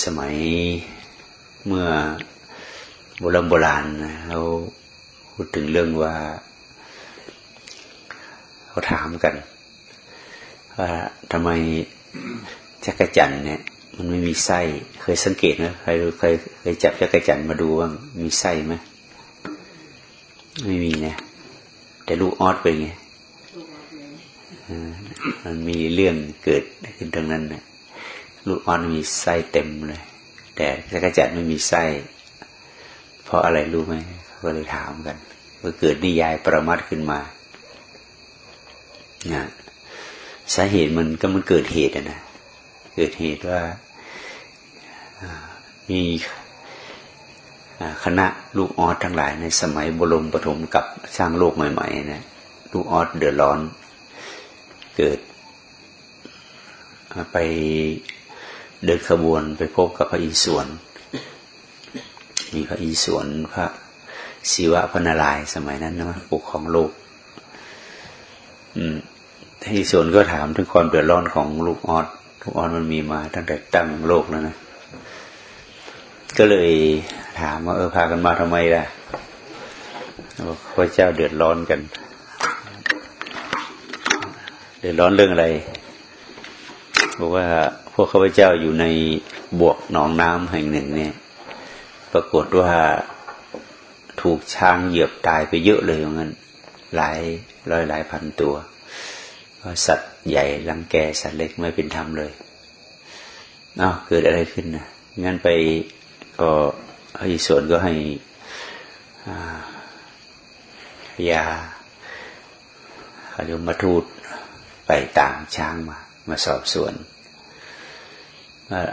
สมัยเมื่อโบราณโบราณเขาพูดถึงเรื่องว่าเขาถามกัน ว่าทำไมจักรจันเนี่ย มันไม่มีไส้เคยสังเกตไหมใครเคยเคยจับจักรจันมาดูว่ามีไส้ไหมไม่มีนะแต่ลูกออดเป็นไงมันมีเรื่องเกิดขึ้นตรงนั้นนะ ลูกออดมีไส้เต็มเลย แต่จักรจันไม่มีไส้ เพราะอะไรรู้ไหมเขาก็เลยถามกันก็เกิดนิยายประมัดขึ้นมานะสาเหตุมันก็มันเกิดเหตุนะเกิดเหตุว่ามีคณะลูกออสทั้งหลายในสมัยบรมปฐมกับสร้างโลกใหม่ๆนะลูกออสเดือดร้อน เกิด ไป เดินขบวนไปพบกับพระอิศวรมีพระอิศวรพระศิวะพนารายสมัยนั้นนะปกของโลก อืมที่ส่วนก็ถามถึงความเดือดร้อนของลูกออสลูกออสมันมีมาตั้งแต่ตั้งโลกแล้วนะก็เลยถามว่าเออพากันมาทำไมล่ะพระเจ้าเดือดร้อนกัน เดือดร้อนเรื่องอะไรบอกว่า พวกข้าพเจ้าอยู่ในบวกหนองน้ำแห่งหนึ่งเนี่ย ปรากฏว่าถูกช้างเหยียบตายไปเยอะเลยอย่างนั้น หลายร้อยหลายพันตัว สัตว์ใหญ่รังแกสัตว์เล็กไม่เป็นธรรมเลยเนาะเกิดอะไรขึ้นนะงั้นไปก็ให้ส่วนก็ให้ยาขยมมาทูตไปตามช้างมา มาสอบสวน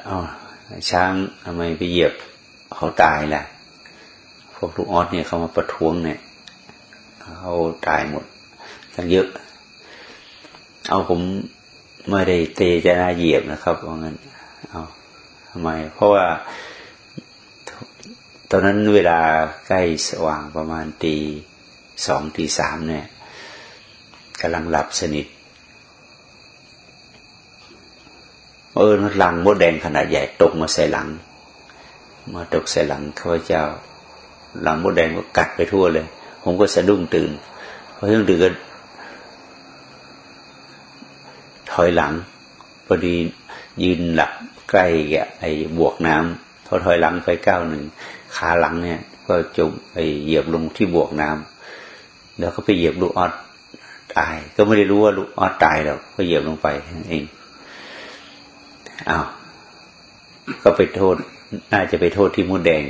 อ๋อช้างทำไมไปเหยียบเขาตายล่ะ พวกลูกออสเนี่ยเขามาประท้วงเนี่ยเขาตายหมดทั้งเยอะ เอาผมไม่ได้เตะจะนาเหยียบนะครับว่างั้น เอาทำไม เพราะว่า ตอนนั้นเวลาใกล้สว่างประมาณตีสองตีสามเนี่ยกำลังหลับสนิท เออหลังมดแดงขนาดใหญ่ตกมาใส่หลัง มาตกใส่หลังข้าพเจ้า หลังมดแดงก็กัดไปทั่วเลย ผมก็สะดุ้งตื่นพอสะดุ้งตื่นก็ถอยหลังพอดียืนหลับใกล้ไอ้บวกน้ำพอถอยหลังไปก้าวหนึ่งขาหลังเนี่ย ก็จมไปเหยียบลงที่บวกน้ำแล้วก็ไปเหยียบลูกออดตาย ก็ไม่ได้รู้ว่าลูกออดตายแล้วก็เหยียบลงไปเอง อ้าวก็ไปโทษ น่าจะไปโทษที่มดแดง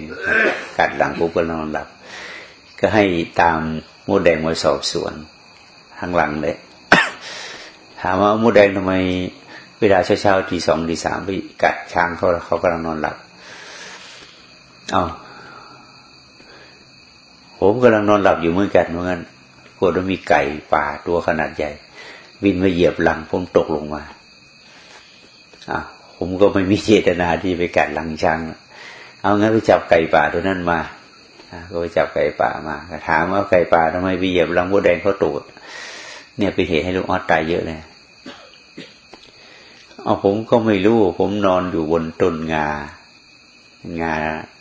กัดหลังปุ๊บก็นอนหลับ ก็ให้ตามมดแดงมาสอบสวนทางหลังเลยถามว่ามดแดงทำไมเวลาเช้าๆทีสองทีสามไปกัดช้างเขาเขากำลังนอนหลับ เอาผมกำลังนอนหลับอยู่เมือกันเหมือนกันกลัวว่ามีไก่ป่าตัวขนาดใหญ่วินมาเหยียบหลังผมตกลงมาอะ ผมก็ไม่มีเจตนาที่ไปกัดหลังช้าง เอางั้นไปจับไก่ป่าตัวนั้นมาก็ไปจับไก่ป่ามาถามว่าไก่ป่าทำไมไปเหยียบหลังมดแดงเขาตกเนี่ยเป็นเหตุให้ลูกออสตายเยอะเลยเอาผมก็ไม่รู้ ผมนอนอยู่บนต้นงา งา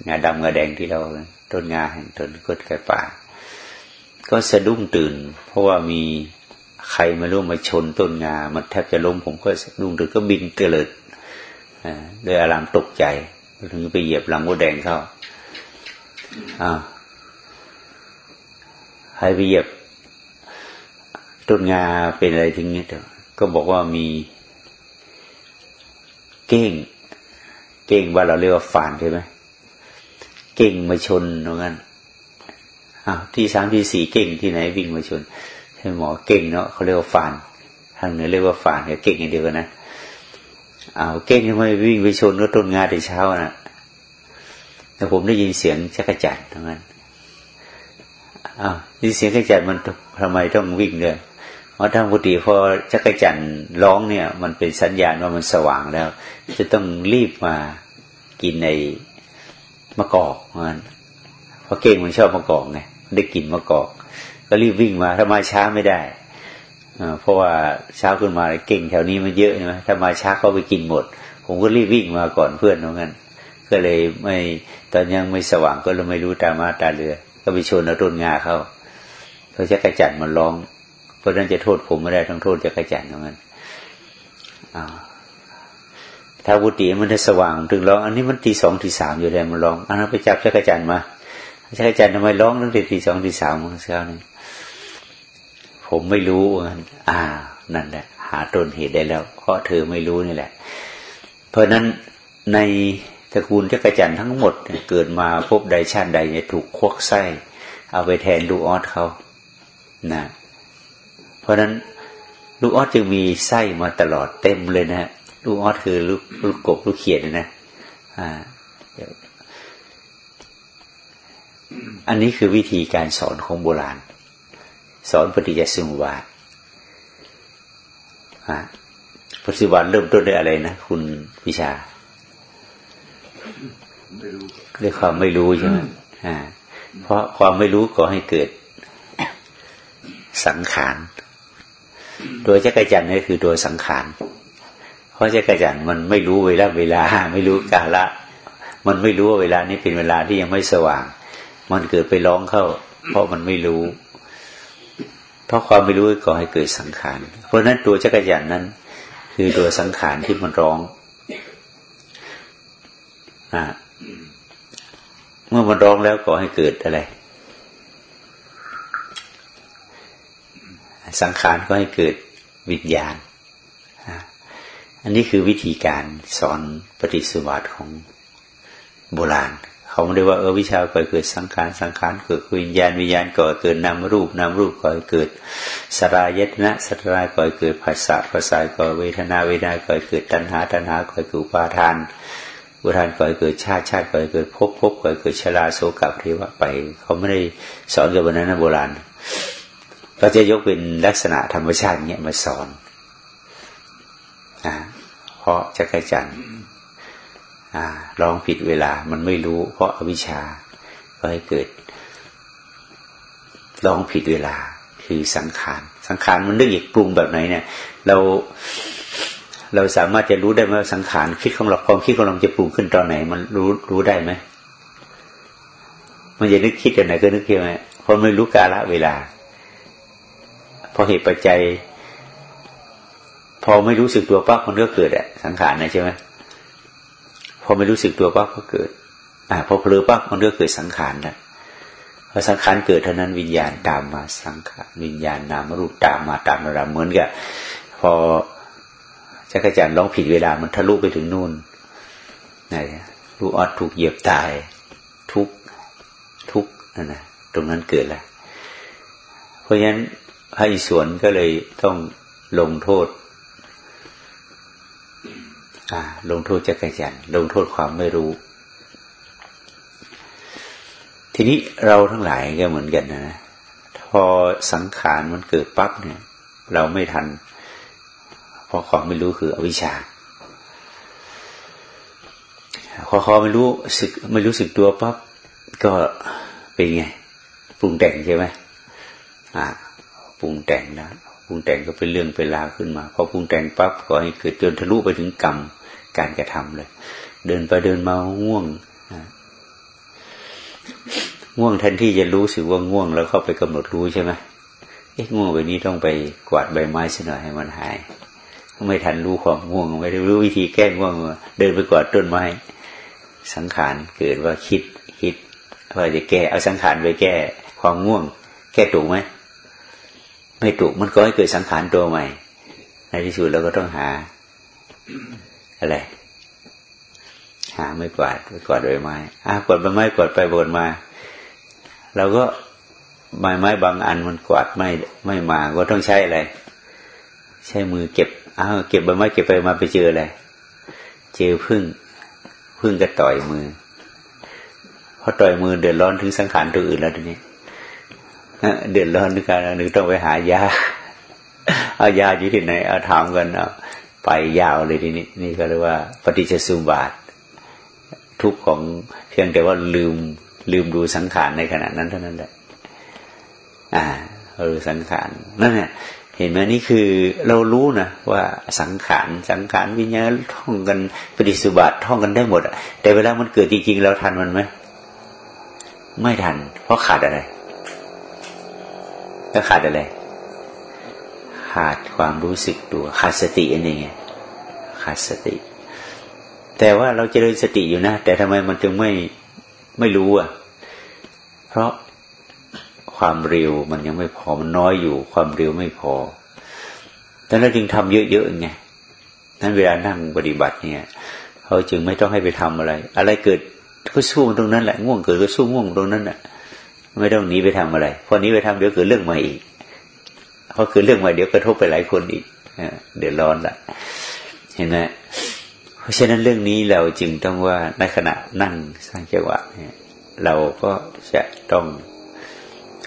งาดำงาแดงที่เราต้นงาแห่งต้นกดไก่ป่า ก็สะดุ้งตื่น เพราะว่ามีใครมาร่วมมาชนต้นงา มันแทบจะล้มผมก็สะดุ้งตื่นก็บินเตลิด ด้วยอารามตกใจถึงไปเหยียบลำมดแดงเข้าอ่าใครไปเหยียบต้นงาเป็นอะไรถึงนี้ก็บอกว่ามีเก้ง เก้งว่าเราเรียกว่าฝานใช่ไหมเก้งมาชนตรงนั้นอ้าวที่สามที่สี่เก้งที่ไหนวิ่งมาชนใช่หมอเก้งเนาะเขาเรียกว่าฝานทางเหนือเรียกว่าฝานกับเก้งอย่างเดียวกันนะ อ้าวเก้งทำไมวิ่งไปชนก็ต้นงาแต่เช้านะแต่ผมได้ยินเสียงชักรจัดทั้งนั้นอ้าวนี่เสียงชักรจัดมันทำไมต้องวิ่งเลยเพราะทางปกติพอจักรจันร้องเนี่ย มันเป็นสัญญาณว่ามันสว่างแล้ว จะต้องรีบมากินในมะกอกมันเพราะเก่งมันชอบมะกอกไงได้กินมะกอก ก็รีบวิ่งมาถ้ามาช้าไม่ได้ เพราะว่าเช้าขึ้นมาเก่งแถวนี้มันเยอะใช่ไหมถ้ามาช้าเขาไปกินหมด ผมก็รีบวิ่งมาก่อนเพื่อนเหมือนกันก็เลยไม่ตอนยังไม่สว่างก็เลยไม่รู้ตามาตาเรือ ก็ไปชนเอาต้นงาเขาเพราะจักรจันมันร้อง เพราะนั้นจะโทษผมไม่ได้ทั้งโทษจักรจันทร์เหมือนกันถ้าวุติมันจะสว่างถึงร้องอันนี้มันตีสองตีสามอยู่แล้วมันร้องอันนั้นไปจับจักรจันมาจักรจันทำไมร้องตั้งแต่ตีสองตีสามเมื่อเช้านี้ ผมไม่รู้มันอ่า นั่นแหละ หาต้นเหตุได้แล้ว เพราะเธอไม่รู้นี่แหละ เพราะนั้นในตระกูลจักรจันทร์ทั้งหมดเกิดมาพบใดชาติใดเนี่ยถูกควักไส้ เอาไปแทนลูกออสเขานะเพราะนั้นลูกออสจึงมีไส้มาตลอดเต็มเลยนะลูกออสคือลูกลูกกบลูกเขียดนะอ่าอันนี้คือวิธีการสอนของโบราณ สอนปฏิจจสมุปบาทปฏิบัติเริ่มต้นด้วยอะไรนะคุณวิชาด้วยความไม่รู้ใช่ไหมอ่าเพราะความไม่รู้ก็ให้เกิดสังขารโดยจักรจันทร์นี่คือตัวสังขาร เพราะจักรจันทร์มันไม่รู้เวลาเวลา ไม่รู้กาละ มันไม่รู้ว่าเวลานี้เป็นเวลาที่ยังไม่สว่าง มันเกิดไปร้องเข้า เพราะมันไม่รู้ เพราะความไม่รู้ก็ให้เกิดสังขาร เพราะนั้นตัวจักรจันนั้น คือตัวสังขารที่มันร้องอเมื่อมันร้องแล้วก็ให้เกิดอะไร สังขารก็ให้เกิดวิญญาณอันนี้คือวิธีการสอนปฏิสุบัติของโบราณ เขาไม่ได้ว่าเออวิชาก่อเกิดสังขารสังขารเกิดวิญญาณวิญญาณก่อเกิดนามรูปนามรูปก่อเกิดสรายตนะสรายก่อเกิดภาษาภาษาก่อเวทนาเวทนาก่อเกิดตัณหาตัณหาก่อเกิดปาทานอุทานก่อเกิดชาติชาติก่อเกิดภพภพก่อเกิดชราโศกเทวะไป เขาไม่ได้สอนกับวันนั้นโบราณก็จะยกเป็นลักษณะธรรมชาติเนี้ยมาสอนอ่าเพราะจักรจันทร์ ร้องผิดเวลามันไม่รู้ เพราะอาวิชชา ก็ให้เกิดร้องผิดเวลา คือสังขาร สังขารมันเรื่องอีกปรุงแบบไหนเนี่ย เราเราสามารถจะรู้ได้ไหมสังขารคิดของเราความคิดของเราจะปรุงขึ้นตอนไหน มันรู้รู้ได้ไหมมันจะนึกคิดอย่างไหนก็นึกเพียงไงเพราะไม่รู้กาลเวลา พอเหตุปัจจัย พอไม่รู้สึกตัวปั๊บมันก็เกิดอะสังขารนะใช่ไหม อไม่รู้สึกตัวปั๊บก็เกิด อ่าพอเพลิปั๊บมันก็เกิดสังขารนะพอสังขารเกิดเท่านั้นวิญญาณตามมาสังขารวิญญาณนามรูปตามมาตามระดับเหมือนกับพอจักรจันทร์ร้องผิดเวลามันทะลุไปถึงนู่นนะลูกออดถูกเหยียบตาย ทุกทุกนั่นนะตรงนั้นเกิดแล้วเพราะฉะนั้นพระอิศวรก็เลยต้องลงโทษ ลงโทษจักรจันลงโทษความไม่รู้ ทีนี้เราทั้งหลายก็เหมือนกันนะพอสังขารมันเกิดปั๊บเนี่ย เราไม่ทัน เพราะความไม่รู้คืออวิชชาพอเขาไม่รู้สึกไม่รู้สึกตัวปั๊บก็เป็นไงปรุงแต่งใช่ไหมอ่าปรุงแต่งนะปรุงแต่งก็เป็นเรื่องเป็นราวขึ้นมาพอปรุงแต่งปั๊บก็ให้เกิดจนทะลุไปถึงกรรม การกระทำเลย เดินไปเดินมาง่วงง่วงแทนที่จะรู้สึกว่าง่วงแล้วเข้าไปกำหนดรู้ใช่ไหมเอ๊ะง่วงแบบนี้ต้องไปกวาดใบไม้สัหน่อยให้มันหาย ไม่ทันรู้ความง่วง ไม่ได้รู้วิธีแก้ง่วง เดินไปกวาดต้นไม้ สังขารเกิดว่าคิดคิดว่าจะแก้เอาสังขารไปแก้ ความง่วง แก้ถูกไหมไม่ถูกมันก็ให้เกิดสังขารตัวใหม่ ในที่สุดเราก็ต้องหา อะไรหาไม่กวาดไปกวาดใบไม้อ่ากวาดใบไม้กวาดไปบนมาเราก็ใบไม้บางอันมันกวาดไม่ไม่มาก็ต้องใช้อะไร ใช้มือเก็บอ้าวเก็บใบไม้เก็บไปมาไปเจออะไรเจอพึ่งพึ่งก็ต่อยมือพอต่อยมือเดือดร้อนถึงสังขารตัวอื่นแล้วทีนี้เดือดร้อนนึกการนึกต้องไปหายาเอายาอยู่ที่ไหนเอาถามกันเอา ไปยาวเลยทีนี้นี่ก็เรียกว่า ปฏิจจสุบาท ทุกของเพียงแต่ว่าลืมลืมดูสังขารในขณะนั้นเท่านั้นแหละ อ่าเราดูสังขารนั่นเนี่ยเห็นไหมนี่คือเรารู้นะว่าสังขารสังขารวิญญาณท่องกันปฏิสุบัติท่องกันได้หมดอะแต่เวลามันเกิดจริงๆเราทันมันไหมไม่ทัน เพราะขาดอะไรก็ขาดอะไร ขาดความรู้สึกตัว ขาดสติอันนี้ไงขาดสติ แต่ว่าเราเจริญสติอยู่นะ แต่ทำไมมันจึงไม่ไม่รู้อะ เพราะความเร็วมันยังไม่พอมันน้อยอยู่ ความเร็วไม่พอดังนั้นจึงทำเยอะๆไงนั้นเวลานั่งปฏิบัติเนี่ยเขาจึงไม่ต้องให้ไปทำอะไร อะไรเกิดก็สู้ตรงนั้นแหละง่วงเกิดก็สู้ง่วงตรงนั้นแหละไม่ต้องหนีไปทำอะไรพอนี้ไปทำเดี๋ยวเกิดเรื่องใหม่อีก เพราะคือเรื่องใหม่เดี๋ยวกระทบไปหลายคนอีกเดือดร้อนละเห็นไหมเพราะฉะนั้นเรื่องนี้เราจึงต้องว่าในขณะนั่งสร้างจังหวะเราก็จะต้อง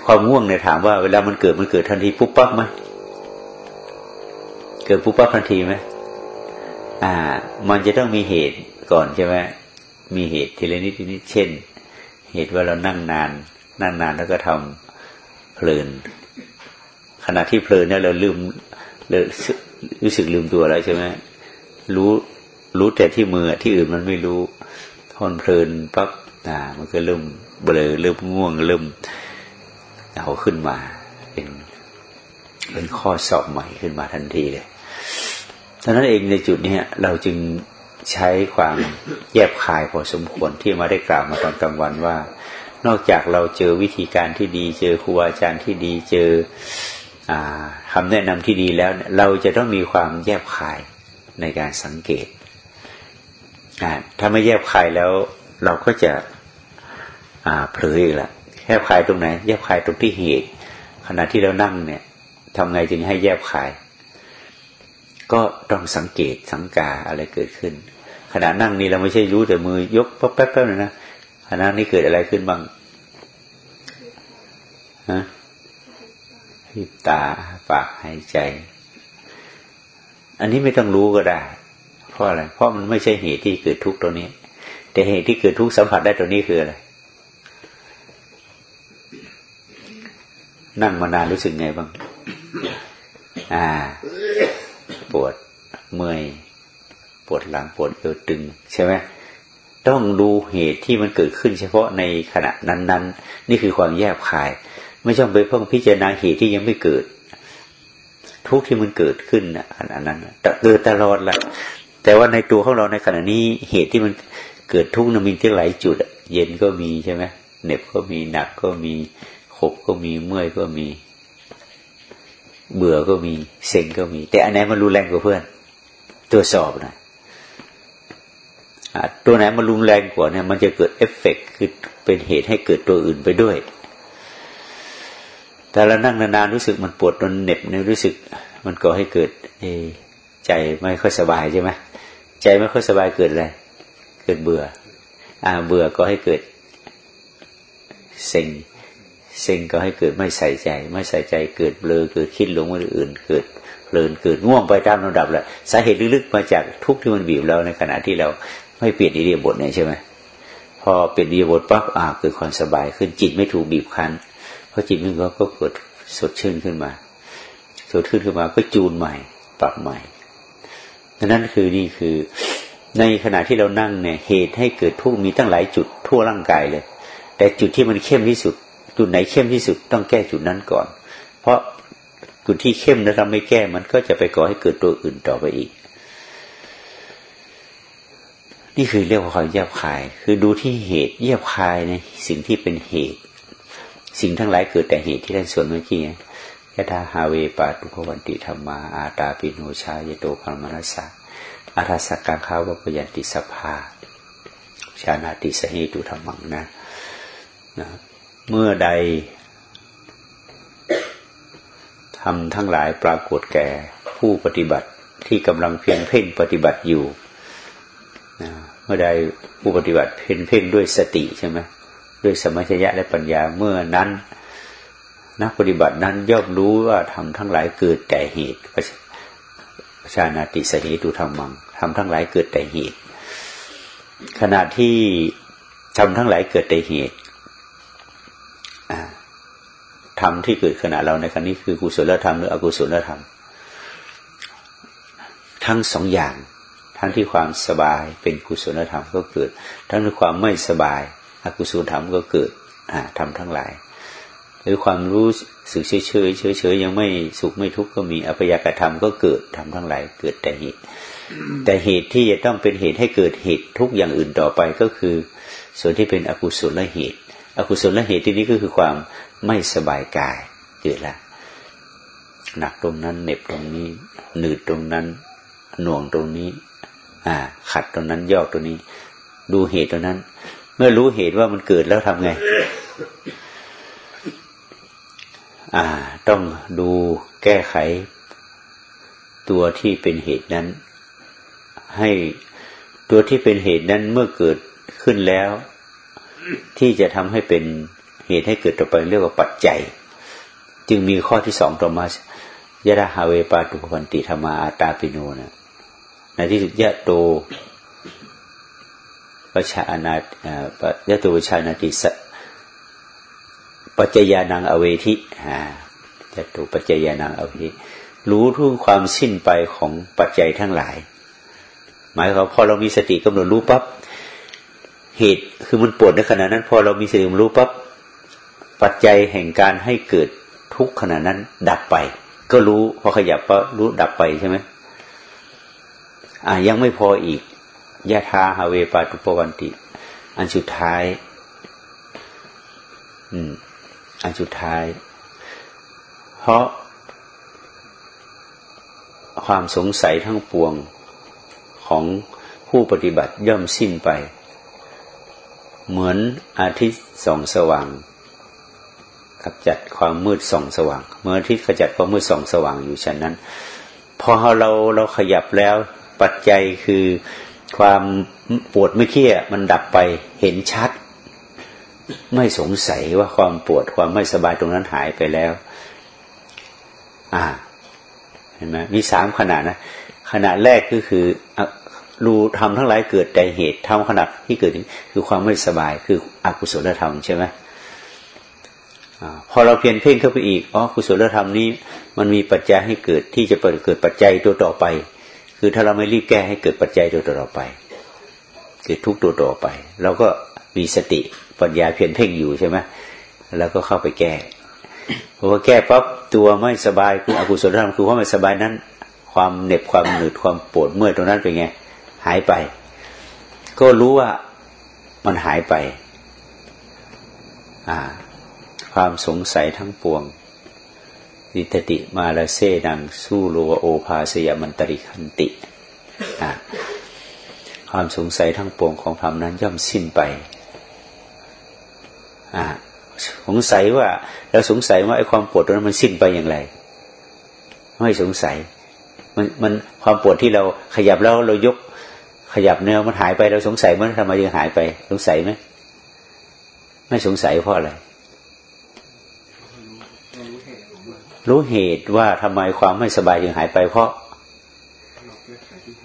ความง่วงเนี่ยถามว่าเวลามันเกิดมันเกิดทันทีปุ๊บปั๊บไหมเกิดปุ๊บปั๊บทันทีไหมอ่า มันจะต้องมีเหตุก่อนใช่ไหมมีเหตุทีละนิดทีนิดเช่น เหตุว่าเรานั่งนาน นั่งนานแล้วก็ทำเพลิน ขณะที่เพลินเนี่ยเราลืมเรารู้สึกลืมตัวแล้วใช่ไหมรู้รู้แต่ที่มือที่อื่นมันไม่รู้ทอนเพลินปั๊บอ่ามันก็เริ่มเบลอเริ่มง่วง เริ่มเอาขึ้นมา เป็นเป็นข้อสอบใหม่ขึ้นมาทันทีเลยดังนั้นเองในจุดนี้เราจึงใช้ความแยบคายพอสมควรที่มาได้กล่าวมาตอนกลางวันว่า นอกจากเราเจอวิธีการที่ดี เจอครูอาจารย์ที่ดีเจอ คำแนะนำที่ดีแล้วเราจะต้องมีความแยบคายในการสังเกต ถ้าไม่แยบคายแล้วเราก็จะเผลออีกละแยบคายตรงไหน แยบคายตรงที่เหตุ ขณะที่เรานั่งเนี่ยทำไงจึงให้แยบคาย ก็ต้องสังเกตสังกาอะไรเกิดขึ้น ขณะนั่งนี่เราไม่ใช่รู้แต่มือยกแป๊บๆเลยนะขณะนี้เกิดอะไรขึ้นบ้างฮะ พิบตาปากหายใจ อันนี้ไม่ต้องรู้ก็ได้ เพราะอะไร เพราะมันไม่ใช่เหตุที่เกิดทุกข์ตัวนี้ แต่เหตุที่เกิดทุกข์สัมผัสได้ตัวนี้คืออะไร นั่งมานานรู้สึกไงบ้าง อ่า ปวดเมื่อยปวดหลังปวดเอวตึง ใช่ไหมต้องดูเหตุที่มันเกิดขึ้นเฉพาะในขณะนั้น ๆนี่คือความแยบคาย ไม่ต้องไปเพิ่งพิจารณาเหตุที่ยังไม่เกิด ทุกที่มันเกิดขึ้นนะขณะนั้นเกิดตลอดแหละแต่ว่าในตัวของเราในขณะนี้เหตุที่มันเกิดทุกข์นมีที่หลายจุดเย็นก็มีใช่ไหมเหน็บก็มีหนักก็มีขบก็มีเมื่อยก็มี เบื่อก็มีเซ็งก็มี แต่อันไหนมันรุนแรงกว่าเพื่อนตรวสอบนะตัวไหนมันรุนแรงกว่าเนี่ยมันจะเกิดเอฟเฟกคือเป็นเหตุให้เกิดตัวอื่นไปด้วย แต่เรานั่งนานๆรู้สึกมันปวดมันเหน็บเนี่ยรู้สึก มันก่อให้เกิดเอใจไม่ค่อยสบายใช่ไหมใจไม่ค่อยสบายเกิดอะไรเกิดเบื่อ อ่าเบื่อก็ให้เกิดเซ็งเซ็งก็ให้เกิดไม่ใส่ใจ ไม่ใส่ใจเกิดเบลอเกิดคิดหลงว่าอื่น เกิดเพลินเกิดง่วงไปตามลำดับแหละสาเหตุลึกๆมาจากทุกที่มันบีบเราในขณะที่เราไม่เปลี่ยนอิเดียบทเนี่ยใช่ไหมพอเปลี่ยนอิเดียบทปั๊บอ่าเกิดความสบายขึ้นจิตไม่ถูกบีบคั้น พอจิตมันก็ก็เกิดสดชื่นขึ้นมา สดชื่นขึ้นมาก็จูนใหม่ ปรับใหม่นั่นคือนี่คือในขณะที่เรานั่งเนี่ยเหตุให้เกิดทุกมีตั้งหลายจุดทั่วร่างกายเลย แต่จุดที่มันเข้มที่สุด จุดไหนเข้มที่สุดต้องแก้จุดนั้นก่อน เพราะจุดที่เข้มแล้วเราไม่แก้มันก็จะไปก่อให้เกิดตัวอื่นต่อไปอีก นี่คือเรียกว่าความแยบคาย คือดูที่เหตุแยบคายในสิ่งที่เป็นเหตุ สิ่งทั้งหลายเกิดแต่เหตุที่ท่านส่วนเมื่อกี้ยะธาฮาเวปาตุภวันติธรรมา อาตาปิโนชายโตพรมนัสสะอาทัสกังขาวปยันติสภา ชานาติสหิตุธรรมังนะนะ เมื่อใดทำทั้งหลายปรากฏแก่ผู้ปฏิบัติที่กำลังเพียงเพ่งปฏิบัติอยู่นะเมื่อใดผู้ปฏิบัติเพ่งเพ่งด้วยสติใช่ไหม ด้วยสมัชยะและปัญญาเมื่อนั้น นักปฏิบัตินั้นย่อมรู้ว่าทำทั้งหลายเกิดแต่เหตุประชานาติสเหตุธรรมังทำทั้งหลายเกิดแต่เหตุ ขณะที่ทำทั้งหลายเกิดแต่เหตุธรรมที่เกิดขณะเราในครั้นี้คือกุศลธรรมหรืออกุศลธรรม ทั้งสองอย่าง ทั้งที่ความสบายเป็นกุศลธรรมก็เกิด ทั้งที่ความไม่สบาย อกุศลธรรมก็เกิดทำทั้งหลาย หรือความรู้สึกเฉยเฉยเฉยเฉยยังไม่สุขไม่ทุกข์ก็มีอภยากธรรมก็เกิดทำทั้งหลาย เกิดแต่เหตุ แต่เหตุที่จะต้องเป็นเหตุให้เกิดเหตุทุกอย่างอื่นต่อไปก็คือ ส่วนที่เป็นอกุศลเหตุ อกุศลเหตุที่นี้ก็คือความไม่สบายกายเกิดละหนักตรงนั้นเหน็บตรงนี้ หนืดตรงนั้น หน่วงตรงนี้ อ่า ขัดตรงนั้นยอกตรงนี้ ดูเหตุตรงนั้น มื่อรู้เหตุว่ามันเกิดแล้วทำไง อ่า ต้องดูแก้ไข ตัวที่เป็นเหตุนั้น ให้ตัวที่เป็นเหตุนั้นเมื่อเกิดขึ้นแล้ว ที่จะทำให้เป็นเหตุให้เกิดต่อไปเรียกว่าปัจจัย จึงมีข้อที่สองต่อมายะดาฮาเวปาตุพันติธรรมาอาตาปิโนนะในที่สุดยะโต ปชาอนาปยตประชานาติสปัจจยานังอเวทิอ่ายะโตปัจจยานังอเวทิรู้ทุกความสิ้นไปของปัจจัยทั้งหลาย หมายความพอเรามีสติกำหนดรู้ปั๊บเหตุคือมันปวดในขณะนั้น พอเรามีสติรู้ปั๊บปัจจัยแห่งการให้เกิดทุกขณะนั้น ดับไป ก็รู้พอขยับก็รู้ดับไปใช่ไหมอ่ายังไม่พออีก ยะทาฮาเวปาตุปวันติ อันสุดท้าย อืม อันสุดท้าย เพราะ ความสงสัยทั้งปวงของผู้ปฏิบัติย่อมสิ้นไป เหมือนอาทิตย์ส่องสว่างขจัดความมืดส่องสว่างเมื่อาที่ขจัดความมืดส่องสว่างอยู่ฉะนั้น พอเราเราขยับแล้วปัจจัยคือ ความปวดไม่เคี้ยมันดับไปเห็นชัด ไม่สงสัยว่าความปวดความไม่สบายตรงนั้นหายไปแล้ว อ่า เห็นไหมมีสามขนาดนะขนาดแรกก็คือรู้ทำทั้งหลายเกิดแต่เหตุทำขนาดที่เกิดคือความไม่สบายคืออกุศลธรรมใช่ไหมพอเราเพียนเพ่งเข้าไปอีกอ๋อกุศลธรรมนี้ มันมีปัจจัยให้เกิดที่จะเปิดเกิดปัจจัยตัวต่อไป คือถ้าเราไม่รีบแก้ให้เกิดปัจจัยตัวต่อไปเกิดทุกตัวต่อไป เราก็มีสติปัญญาเพียนเพ่งอยู่ใช่ไหมแล้วก็เข้าไปแก้พอแก้ปั๊บตัวไม่สบายคืออกุศลธรรมคือความไม่สบายนั้น ความเหน็บความหนืดความปวดเมื่อยตรงนั้นเป็นไง หายไป ก็รู้ว่ามันหายไป อ่า ความสงสัยทั้งปวง วิตติมาลเซดังสู้โลโอภาสยมันตริคันติ ความสงสัยทั้งปวงของธรรมนั้นย่อมสิ้นไป สงสัยว่าเราสงสัยว่าไอ้ความปวดตรงนั้นมันสิ้นไปอย่างไร ไม่สงสัย มันมันความปวดที่เราขยับแล้วเรายกขยับเนื้อมันหายไปเราสงสัยมันทำไมยังหายไป สงสัยไหมไม่สงสัยเพราะอะไร รู้เหตุว่าทำไมความไม่สบายจึงหายไป เพราะ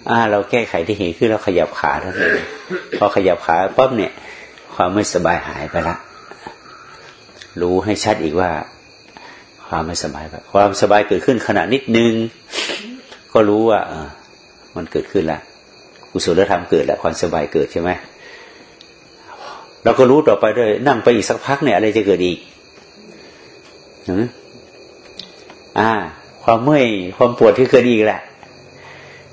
อ่า เราแก้ไขที่เหตุคือเราขยับขาเท่านั้นพอขยับขาปั๊บเนี่ย ความไม่สบายหายไปละรู้ให้ชัดอีกว่า ความไม่สบายไปความสบายเกิดขึ้นขณะนิดนึง ก็รู้ว่าเออมันเกิดขึ้นแล้วกุศลธรรมเกิดแล้วความสบายเกิดใช่ไหมเราก็รู้ต่อไปด้วย นั่งไปอีกสักพักเนี่ยอะไรจะเกิดอีก อ่า ความเมื่อยความปวดที่เกิดอีกแหละ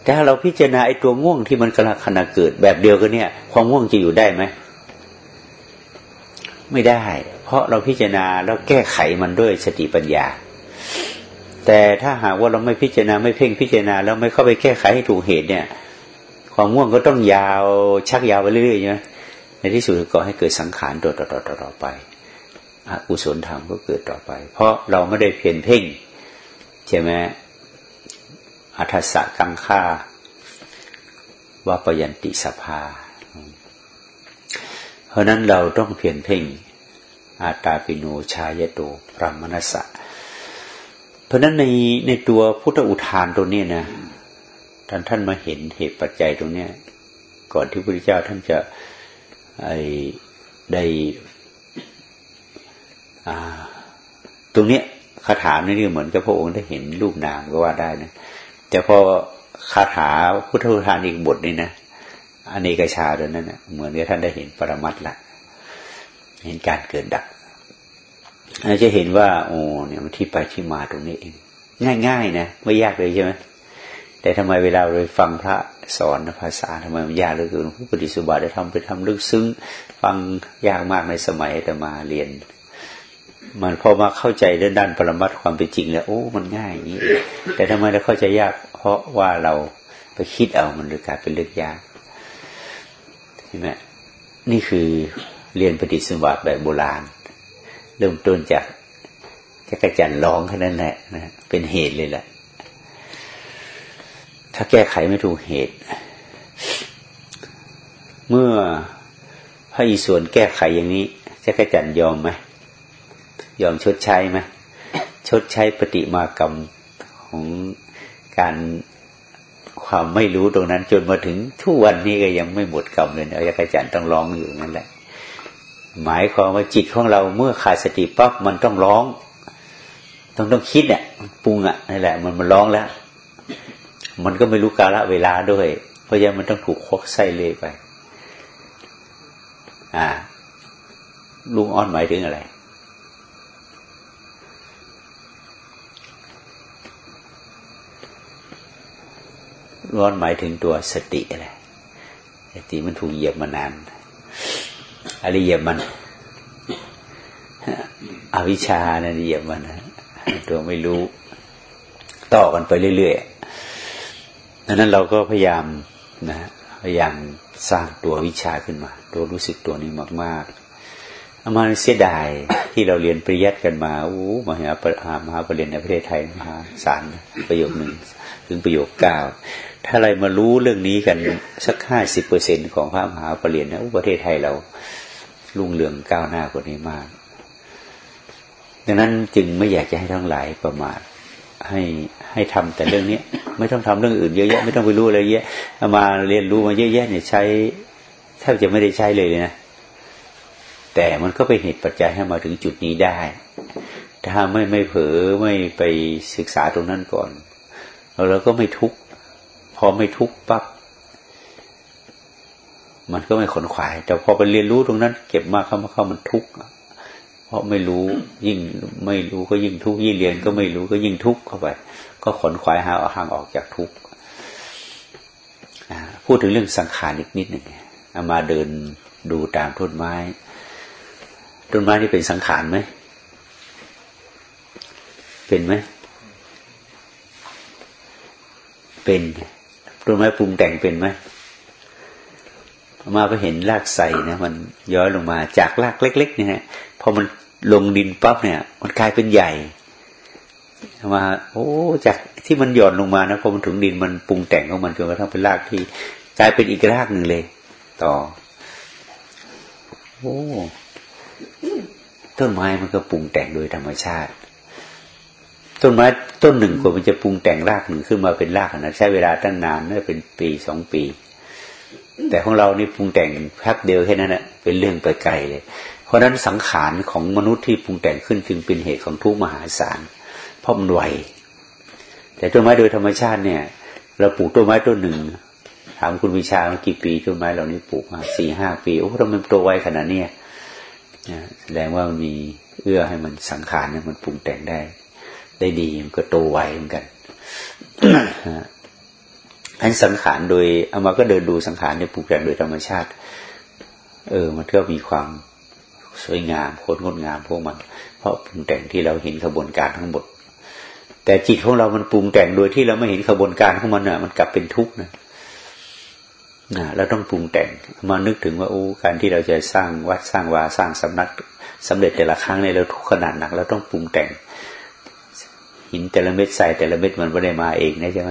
แต่ถ้าเราพิจารณาไอ้ตัวง่วงที่มันกำลังขณะเกิดแบบเดียวกันเนี่ย ความง่วงจะอยู่ได้ไหมไม่ได้ เพราะเราพิจารณาแล้วแก้ไขมันด้วยสติปัญญา แต่ถ้าหากว่าเราไม่พิจารณาไม่เพ่งพิจารณาแล้วไม่เข้าไปแก้ไขให้ถูกเหตุเนี่ย ความง่วงก็ต้องยาวชักยาวไปเรื่อยๆใช่ไหมในที่สุดก็ให้เกิดสังขารตัวต่อๆไปอกุศลธรรมก็เกิดต่อไป เพราะเราไม่ได้เพียนเพ่ง ใช่ไหมอัทสะกังค่าวาปยันติสภา เพราะนั้นเราต้องเพียรเพ่ง อาตาปิโนชายโตพรมนัสสะ เพราะนั้นในในตัวพุทธอุทานตรงนี้นะท่านท่านมาเห็นเหตุปัจจัยตรงนี้ก่อนที่พระพุทธเจ้าท่านจะไอได้ตรงเนี้ย คาถานี่เหมือนกับพระองค์ได้เห็นรูปนามก็ว่าได้นะ แต่พอคาถาพุทธทานอีกบทนี่นะอเนกชาตัวนั้นนะเหมือนกับท่านได้เห็นปรมัตละเห็นการเกิดดับเราจะเห็นว่า โอ้เนี่ยมันที่ไปที่มาตรงนี้เอง ง่ายๆนะไม่ยากเลยใช่ไหมแต่ทำไมเวลาเราฟังพระสอนภาษาทำไมมันยากเหลือเกินผู้ปฏิสุบาได้ทำไปทำลึกซึ้ง ฟังยากมากในสมัยแต่มาเรียน มันพอมาเข้าใจเรื่องด้านปรมัตความเป็นจริงแล้วโอ้ มันง่ายอย่างนี้ แต่ทำไมเราเข้าใจยาก เพราะว่าเราไปคิดเอามันเลยกลายเป็นเรื่องยากใช่ไหมนี่คือเรียนปฏิสุบาแบบโบราณ เริ่มต้นจากจักระจันร้องแค่นั้นแหละนะเป็นเหตุเลยแหละถ้าแก้ไขไม่ถูกเหตุ เมื่อพระอิศวรแก้ไขอย่างนี้จะกระจันยอมไหม ยอมชดใช้ไหมชดใช้ปฏิมากรรมของการความไม่รู้ตรงนั้น จนมาถึงทุกวันนี้ก็ยังไม่หมดกรรมเลยเอากระจันต้องร้องอยู่นั่นแหละ หมายความว่าจิตของเราเมื่อขาดสติปั๊บมันต้องร้อง ต้องต้องคิดอะปรุงอะนั่นแหละ มันมันร้องแล้ว มันก็ไม่รู้กาลเวลาด้วย เพราะฉะนั้นมันต้องถูกคกไส้เลยไป อ่าลุงอ้อนหมายถึงอะไร ร้อนหมายถึงตัวสติอะไรสติมันถูกเหยียบมานานอะไรเหยียบมัน อวิชชานั่นเหยียบมันตัวไม่รู้ ต่อกันไปเรื่อยๆดังนั้นเราก็พยายามนะพยายามสร้างตัววิชาขึ้นมา ตัวรู้สึกตัวนี้มากๆเอามาเสียดายที่เราเรียนปริยัติกันมาอู้มหาปรามหาปรริญญาในประเทศไทยมหาศาลประโยคหนึ่งถึงประโยคเก้า ถ้าอะไรมารู้เรื่องนี้กันสักห้าสิบเปอร์เซ็นของพระมหาปรริญญาประเทศไทยเรารุ่งเรืองก้าวหน้ากว่านี้มาก ดังนั้นจึงไม่อยากจะให้ทั้งหลายประมาทให้ให้ทำแต่เรื่องนี้ไม่ต้องทำเรื่องอื่นเยอะแยะไม่ต้องไปรู้อะไรเยอะเอามาเรียนรู้มาเยอะแยะเนี่ยใช้แทบจะไม่ได้ใช้เลยนะแต่มันก็เป็นเหตุปัจจัยให้มาถึงจุดนี้ได้ ถ้าไม่ไม่เผลอไม่ไปศึกษาตรงนั้นก่อน เราก็ไม่ทุกข์ พอไม่ทุกข์ปั๊บมันก็ไม่ขนขวาย แต่พอไปเรียนรู้ตรงนั้น เก็บมากเข้ามาเข้ามันทุกข์เพราะไม่รู้ยิ่งไม่รู้ก็ยิ่งทุกข์ยิ่งเรียนก็ไม่รู้ก็ยิ่งทุกข์เข้าไป ก็ขนขวายหาเอาห่างออกจากทุกข์พูดถึงเรื่องสังขารอีกนิดหนึ่งเอามาเดินดูตามต้นไม้ต้นไม้นี่เป็นสังขารไหมเป็นไหมเป็น ต้นไม้ปรุงแต่งเป็นไหมมาไปเห็นรากใสนะมันย้อยลงมาจากรากเล็ก ๆ เนี่ยพอมันลงดินปั๊บเนี่ย มันกลายเป็นใหญ่มา โอ้จากที่มันหย่อนลงมานะพอมันถึงดินมันปรุงแต่งของมันจนกระทั่งเป็นรากที่กลายเป็นอีกรากหนึ่งเลย ต่อ โอ้ต้นไม้มันก็ปรุงแต่งโดยธรรมชาติ ต้นไม้ต้นหนึ่งกว่ามันจะปรุงแต่งรากหนึ่งขึ้นมาเป็นรากนะใช้เวลาตั้งนานน่าเป็นปีสองปี แต่ของเรานี่ปรุงแต่งแป๊บเดียวแค่นั้นแหะเป็นเรื่องไปไกลเลย เพราะฉะนั้นสังขารของมนุษย์ที่ปรุงแต่งขึ้นจึงเป็นเหตุของทุกมหาศาลเพราะมันไวแต่ต้นไม้โดยธรรมชาติเนี่ย เราปลูกต้นไม้ต้นหนึ่งถามคุณวิชาเมื่อกี่ปีต้นไม้เหล่านี้ปลูกมาสี่ห้าปีโอ้ทำไมมันโตไวขนาดนี้แสดงว่ามันมีเอื้อให้มันสังขารเนี่ยมันปรุงแต่งได้ ได้ดีมันก็โตไวเหมือนกันอันสังขารโดยเอามาก็เดินดูสังขารเนี่ยปลูกแต่งโดยธรรมชาติ เออ มันก็มีความสวยงามโคตรงดงามพวกมัน เพราะปรุงแต่งที่เราเห็นขบวนการทั้งหมด แต่จิตของเรามันปรุงแต่งโดยที่เราไม่เห็นขบวนการของมันอะ มันกลับเป็นทุกข์นะนะเราต้องปรุงแต่งมานึกถึงว่าโอ้การที่เราจะสร้างวัดสร้างวาสร้างสำนักสำเร็จแต่ละครั้งเนี่ยเราทุกขนาดหนักเราต้องปรุงแต่ง หินแต่ละเม็ดใส่แต่ละเม็ดมันไม่ได้มาเองนะใช่ไหม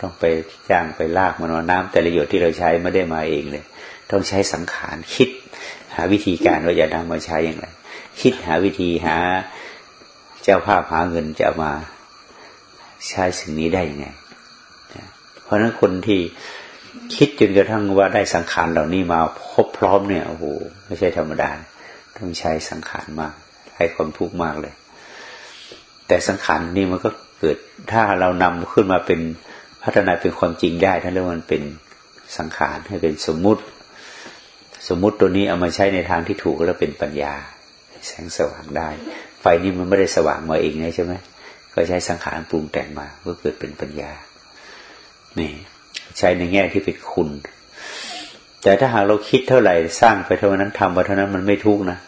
ต้องไปจ้างไปลากมันมาน้ำแต่ละหยดที่เราใช้ไม่ได้มาเองเลย ต้องใช้สังขารคิด หาวิธีการว่าจะนำมาใช้อย่างไร คิดหาวิธีหาเจ้าภาพหาเงินจะมาใช้สิ่งนี้ได้ยังไง เพราะฉะนั้นคนที่คิดจนกระทั่งว่าได้สังขารเหล่านี้มาครบพร้อมเนี่ยโอ้โหไม่ใช่ธรรมดา ต้องใช้สังขารมาก ให้ความทุกข์มากเลย แต่สังขารนี่มันก็เกิดถ้าเรานำขึ้นมาเป็นพัฒนาเป็นความจริงได้ท่านเรียกว่ามันเป็นสังขารให้เป็นสมมุติ สมมุติตัวนี้เอามาใช้ในทางที่ถูกแล้วเป็นปัญญา แสงสว่างได้ ไฟนี่มันไม่ได้สว่างมาเองนะใช่ไหมก็ใช้สังขารปรุงแต่งมาเพื่อเกิดเป็นปัญญานี่ใช้ในแง่ที่เป็นคุณ แต่ถ้าหากเราคิดเท่าไหร่สร้างไปเท่านั้นทำไปเท่านั้นมันไม่ทุกนะ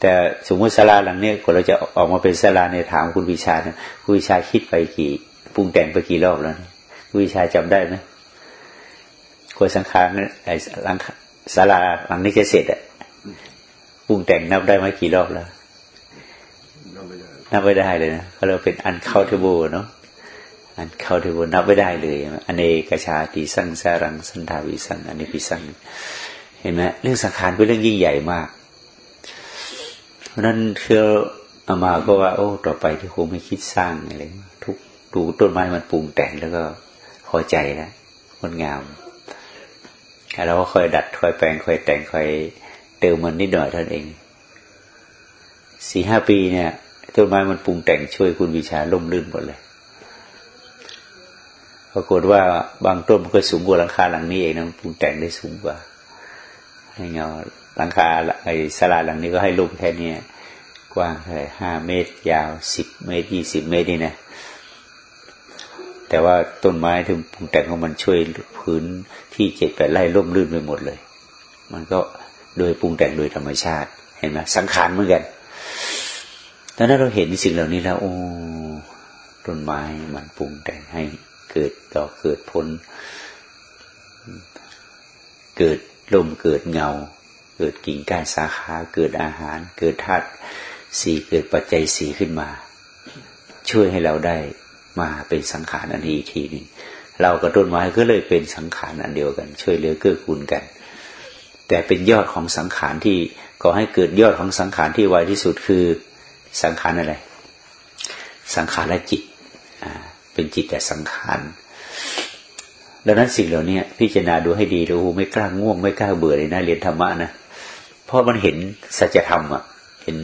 แต่สมมติศาลาหลังนี้คนเราจะออกมาเป็นศาลาในถามคุณวิชาเนี่ยคุณวิชาคิดไปกี่ปรุงแต่งไปกี่รอบแล้วคุณวิชาจำได้ไหมคนสังขารไอ้หลังศาลาหลังนี้จะเสร็จอะปรุงแต่งนับได้ไหมกี่รอบแล้วนับไม่ได้เลยนะเขาเราเป็นอันเข้าเทโบเนาะอันเข้าเทโบนับไม่ได้เลยอันเอกชาติสังสารังสันทาวิสังอันนี้พิสังเห็นไหมเรื่องสังขารเป็นเรื่องยิ่งใหญ่มาก เพราะนั้นเชื่ออามาก็ว่า โอ้ ต่อไปที่คงไม่คิดสร้างอะไรทุกดูต้นไม้มันปรุงแต่งแล้วก็พอใจแล้วงดงามเราก็คอยดัดคอยแปลงคอยแต่งคอยเติมมันนิดหน่อยเท่านั้นเองสี่ห้าปีเนี่ยต้นไม้มันปรุงแต่งช่วยคุณวิชาล่มลื่นหมดเลยปรากฏว่าบางต้นมันก็สูงกว่าหลังคาหลังนี้เองนะปรุงแต่งได้สูงกว่าให้เงา หลังคาไอ้สลาหลังนี้ก็ให้ล่มแค่นี้กว้างเท่าไหร่ห้าเมตร ยาวสิบเมตรยี่สิบเมตรนี่นะแต่ว่าต้นไม้ถึงปรุงแต่งของมันช่วยพื้นที่เจ็ดแปดไร่ล่มลื่นไปหมดเลย มันก็โดยปรุงแต่งโดยธรรมชาติเห็นไหมสังขารเหมือนกันดังนั้นเราเห็นสิ่งเหล่านี้แล้วโอ้ต้นไม้มันปรุงแต่งให้เกิดดอกเกิดผลเกิดลมเกิดเงา เกิดกิ่งก้านสาขาเกิดอาหาร เกิดธาตุสีเกิดปัจจัยสีขึ้นมา ช่วยให้เราได้มาเป็นสังขารอันนี้ทีหนึ่งเรากับต้นไม้ก็เลยเป็นสังขารอันเดียวกัน ช่วยเหลือเกื้อกูลกัน แต่เป็นยอดของสังขารที่ก่อให้เกิดยอดของสังขารที่ไวที่สุดคือสังขารอะไร สังขารและจิตเป็นจิตแต่สังขารดังนั้นสิ่งเหล่านี้พิจารณาดูให้ดีดูไม่กล้าง่วงไม่กล้าเบื่อเลยนะเรียนธรรมะนะ เพราะมันเห็นสัจธรรมอะ เห็น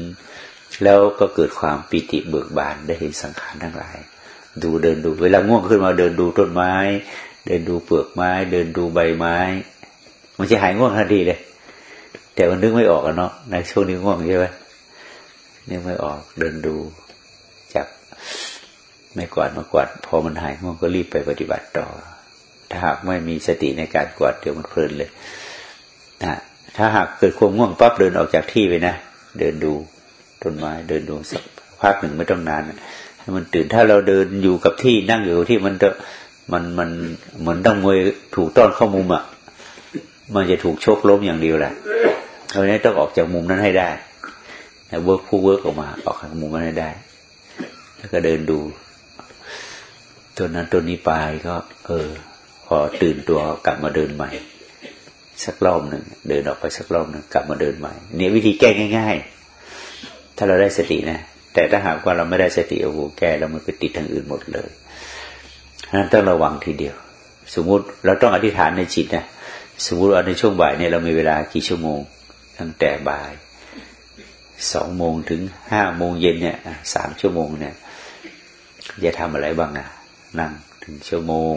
แล้วก็เกิดความปิติเบิกบานได้เห็นสังขารทั้งหลาย ดูเดินดู เวลาง่วงขึ้นมาเดินดูต้นไม้ เดินดูเปลือกไม้ เดินดูใบไม้ มันจะหายง่วงทันทีเลย แต่มันนึกไม่ออกอะเนาะในช่วงนี้ง่วงใช่ไหมนึกไม่ออกเดินดูจับไม่กวาดมากวาดพอมันหายง่วงก็รีบไปปฏิบัติต่อ ถ้าหากไม่มีสติในการกวาดเดี๋ยวมันเพลินเลยนะ ถ้าหากเกิดความง่วงปั๊บเดินออกจากที่ไปนะ เดินดูต้นไม้เดินดูสักพักหนึ่งไม่ต้องนานให้มันตื่นถ้าเราเดินอยู่กับที่นั่งอยู่ที่มันจะมันมันเหมือนต้อนมวยถูกต้อนเข้ามุมอะ มันจะถูกชกล้มอย่างเดียวแหละเพราะนั้นต้องออกจากมุมนั้นให้ได้เวิร์ก footwork ออกมา ออกจากมุมนั้นให้ได้ แล้วก็เดินดูต้นนั้นต้นนี้ไปก็ เออ พอตื่นตัวกลับมาเดินใหม่ สักรอบหนึ่งเดินออกไปสักรอบหนึ่งกลับมาเดินใหม่เนี่ยวิธีแก้ง่าย ๆ ถ้าเราได้สตินะ แต่ถ้าหากว่าเราไม่ได้สติโอ้โหแก้แล้วมันไปติดทางอื่นหมดเลยนั้นต้องระวังทีเดียว สมมุติเราต้องอธิษฐานในจิตนะสมมติว่าในช่วงบ่ายเนี่ยเรามีเวลากี่ชั่วโมง ตั้งแต่บ่ายสองโมงถึงห้าโมงเย็นเนี่ยสามชั่วโมงเนี่ยจะทำอะไรบ้างนะนั่งถึงชั่วโมง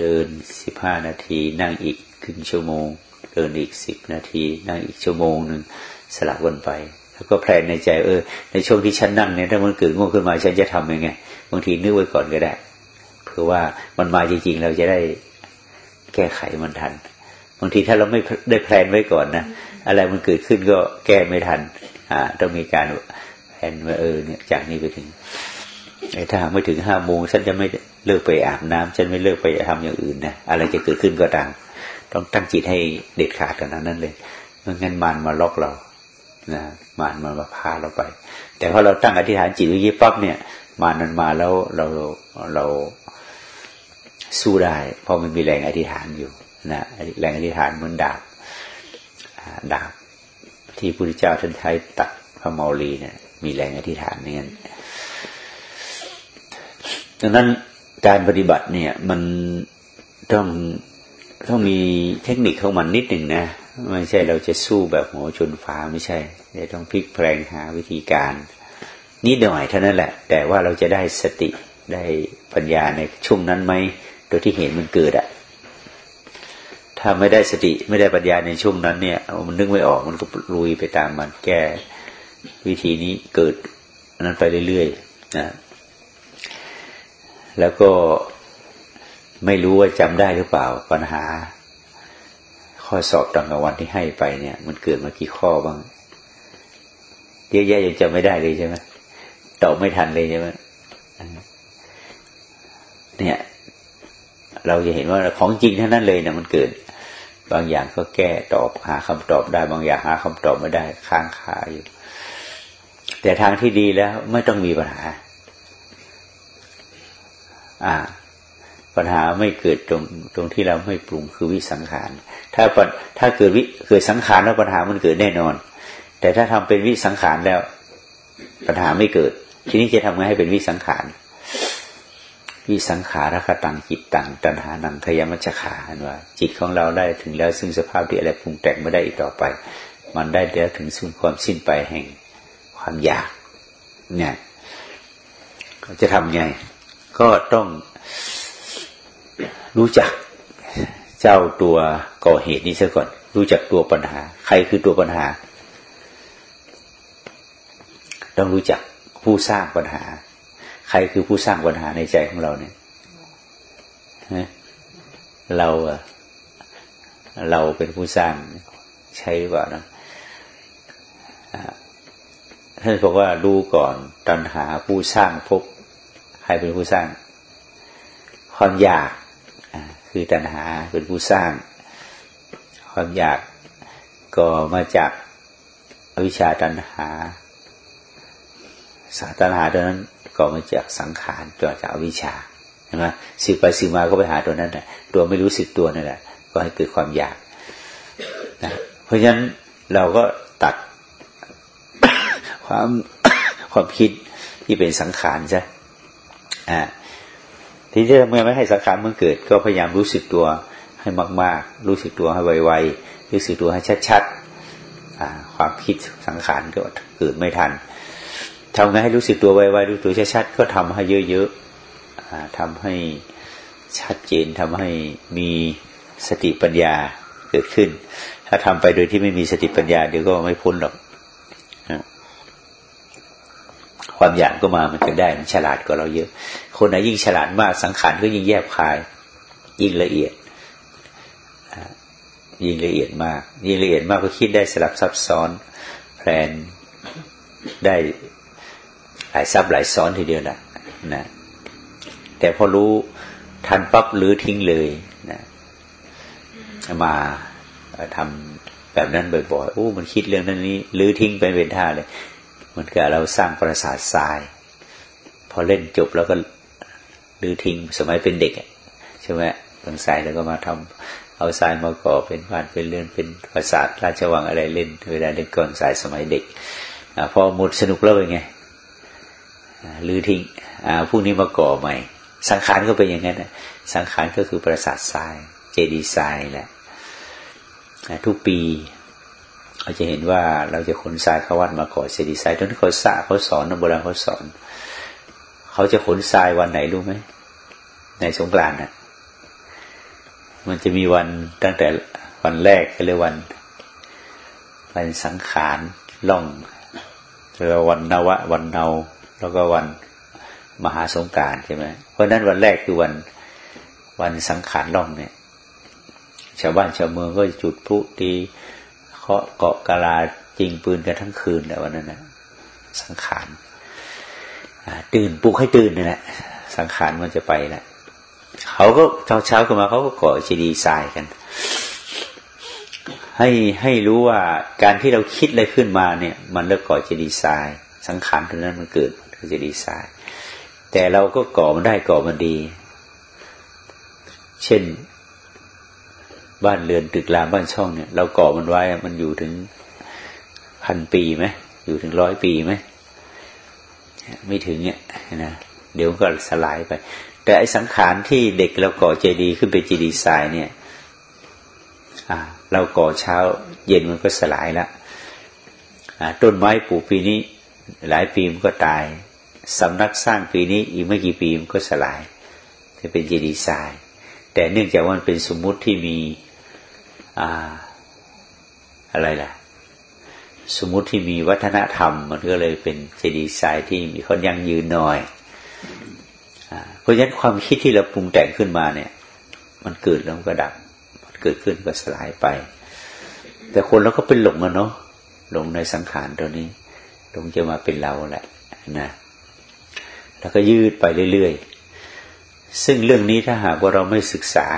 เดินสิบห้านาที นั่งอีก ครึ่งชั่วโมง เดินอีกสิบนาที นั่งอีกชั่วโมงหนึ่งสลับวนไป แล้วก็แพลนในใจเออ ในช่วงที่ฉันนั่งเนี่ยถ้ามันเกิดง่วงขึ้นมาฉันจะทำยังไงบางทีนึกไว้ก่อนก็ได้เพื่อว่ามันมาจริงๆ เราจะได้แก้ไขมันทัน บางทีถ้าเราไม่ได้แพลนไว้ก่อนนะอะไรมันเกิดขึ้นก็แก้ไม่ทัน อ่า ต้องมีการแผนว่าเออเนี่ยจากนี้ไปถึงถ้าหากไม่ถึงห้าโมงฉันจะไม่เลิกไปอาบน้ำฉันไม่เลิกไปทำอย่างอื่นนะอะไรจะเกิดขึ้นก็ตาม ต้องตั้งจิตให้เด็ดขาดกันนั้นเลยไม่งั้นมันมาล็อกเรานะมานมามาพาเราไป แต่พอเราตั้งอธิษฐานจิตวิญญาปั๊บเนี่ยมานมันมาแล้วเราเราสู้ได้เพราะมันมีแรงอธิษฐานอยู่นะแรงอธิษฐานเหมันดาบดาบที่พระพุทธเจ้าท่านใช้ตัดพระเมาลีเนี่ยมีแรงอธิษฐานเนี่ยดังนั้นการปฏิบัติเนี่ย มันต้อง ต้องมีเทคนิคของมันนิดหนึ่งนะ ไม่ใช่เราจะสู้แบบหัวชนฟ้าไม่ใช่จะต้องพลิกแปลงหาวิธีการ นิดหน่อยเท่านั้นแหละ แต่ว่าเราจะได้สติได้ปัญญาในช่วงนั้นไหมโดยที่เห็นมันเกิดอะถ้าไม่ได้สติไม่ได้ปัญญาในช่วงนั้นเนี่ยมันนึกไม่ออกมันก็ลุยไปตามมันแก้วิธีนี้เกิดนั้นไปเรื่อยๆนะแล้วก็ ไม่รู้ว่าจำได้หรือเปล่า ปัญหา ข้อสอบตอนกลางวันที่ให้ไปเนี่ย มันเกิดมากี่ข้อบ้างเยอะแยะยังจำไม่ได้เลยใช่ไหมตอบไม่ทันเลยใช่ไหมเนี่ย เราจะเห็นว่าของจริงเทั้งนั้นเลยนะมันเกิด บางอย่างก็แก้ตอบหาคำตอบได้ บางอย่างหาคำตอบไม่ได้ ค้างคาอยู่ แต่ทางที่ดีแล้วไม่ต้องมีปัญหา อ่า ปัญหาไม่เกิดตรงตรงที่เราไม่ปรุงคือวิสังขาร ถ้าถ้าเกิดวิเกิดสังขารแล้วปัญหามันเกิดแน่นอน แต่ถ้าทำเป็นวิสังขารแล้ว ปัญหาไม่เกิด ทีนี้จะทำไงให้เป็นวิสังขาร วิสังขารคตังจิตตังตัณหานังขยมัจขาว่า จิตของเราได้ถึงแล้วซึ่งสภาพที่อะไรปรุงแต่งไม่ได้อีกต่อไป มันได้แล้วถึงสุดความสิ้นไปแห่งความอยาก เนี่ยจะทำไงก็ต้อง รู้จักเจ้าตัวก่อเหตุนี้ซะก่อน รู้จักตัวปัญหา ใครคือตัวปัญหา ต้องรู้จักผู้สร้างปัญหา ใครคือผู้สร้างปัญหาในใจของเราเนี่ยเราเราเป็นผู้สร้างใช่หรือเปล่านะท่านบอกว่าดูก่อนตัณหาผู้สร้างพบ ใครเป็นผู้สร้าง ความอยาก คือตัณหาเป็นผู้สร้าง ความอยากก็มาจากอวิชชาตัณหาสาตัณหาตัวนั้นก็มาจากสังขารตัวจากอวิชชาใช่ไหมสืบไปสืบมาก็ไปหาตัวนั้นแหละตัวไม่รู้สึกตัวนั่นแหละก็ให้เกิดความอยากนะเพราะฉะนั้นเราก็ตัดความความคิดที่เป็นสังขารซะอ่า ทีนี้เมื่อไม่ให้สังขารมันเกิด ก็พยายามรู้สึกตัวให้มาก ๆ รู้สึกตัวให้ไวๆรู้สึกตัวให้ชัดๆความคิดสังขารก็เกิดไม่ทันทำไงให้รู้สึกตัวไวๆรู้ตัวชัดๆก็ทำให้เยอะๆทำให้ชัดเจนทำให้มีสติปัญญาเกิดขึ้น ถ้าทำไปโดยที่ไม่มีสติปัญญาเดี๋ยวก็ไม่พ้นหรอกความอยากก็มามันจะได้มันฉลาดกว่าเราเยอะ คนไหนยิ่งฉลาดมากสังขารก็ยิ่งแยบคาย ยิ่งละเอียดยิ่งละเอียดมาก ยิ่งละเอียดมากก็คิดได้สลับซับซ้อนแผนได้หลายซับหลายซ้อนทีเดียวนะนะแต่พอรู้ทันปั๊บหรือทิ้งเลยนะมาทำแบบนั้นบ่อยๆโอ้มันคิดเรื่องนั้นนี้หรือทิ้งไปเป็นท่าเลย มันก็เราสร้างปราสาททราย พอเล่นจบแล้วก็ ลือทิ้งสมัยเป็นเด็กใช่ไหมบางทรายแล้วก็มาทำเอาทรายมาก่อเป็นบ้านเป็นเรือนเป็นปราสาทราชวังอะไรเล่นเวลาเล่นก่อนทรายสมัยเด็กอพอหมดสนุกแล้วเป็นไงลือทิ้งพวกนี้มาก่อใหม่ สังขารก็เป็นอย่างนั้นสังขารก็คือปราสาททราย เจดีย์ทรายแหละทุกปีเราจะเห็นว่าเราจะขนทรายเข้าวัดมาก่อเสดีทรายตอนที่เขาสร้างเขาสอนนโบราณเขาสอน เขาจะขนทรายวันไหนรู้ไหมในสงกรานต์น่ะ มันจะมีวันตั้งแต่วันแรกก็เรียกวัน วันสังขารล่องแล้ววันนวะ วันเนา แล้วก็วันมหาสงการใช่ไหมเพราะนั้นวันแรกคือวันวันสังขารล่องเนี่ย ชาวบ้านชาวเมืองก็จุดพลุตีเคาะเกาะกาลาจริงปืนกันทั้งคืนแต่วันนั้นนะสังขาร ตื่นปลุกให้ตื่นนี่แหละสังขารมันจะไปแหละเขาก็เช้าเช้าขึ้นมาเขาก็ก่อเจดีย์ทรายกัน ให้ให้รู้ว่าการที่เราคิดอะไรขึ้นมาเนี่ย มันเลิกก่อเจดีย์ทราย สังขารตรงนั้นมันเกิดเจดีย์ทราย แต่เราก็ก่อมันได้ก่อมันดี เช่นบ้านเรือนตึกรามบ้านช่องเนี่ย เราก่อมันไว้มันอยู่ถึงพันปีไหมอยู่ถึงร้อยปีไหม ไม่ถึงเนี่ยนะเดี๋ยวก็สลายไป แต่ไอ้สังขารที่เด็กเราก่อเจดีย์ขึ้นไปเจดีย์ทรายเนี่ยอ่าเราก่อเช้าเย็นมันก็สลายแล้วต้นไม้ปลูกปีนี้ หลายปีมันก็ตายสำนักสร้างปีนี้อีกไม่กี่ปีมันก็สลายจะเป็นเจดีย์ทราย แต่เนื่องจากว่ามันเป็นสมมุติที่มีอ่าอะไรล่ะ สมมติที่มีวัฒนธรรม มันก็เลยเป็นเจดีย์ทรายที่มีคนยังยืนหน่อยเพราะฉะนั้นความคิดที่เราปรุงแต่งขึ้นมาเนี่ย มันเกิดแล้วก็ดับ มันเกิดขึ้นก็สลายไป แต่คนเราก็เป็นหลงอะเนาะหลงในสังขารตัวนี้หลงจะมาเป็นเราแหละนะแล้วก็ยืดไปเรื่อยๆ ซึ่งเรื่องนี้ถ้าหากว่าเราไม่ศึกษา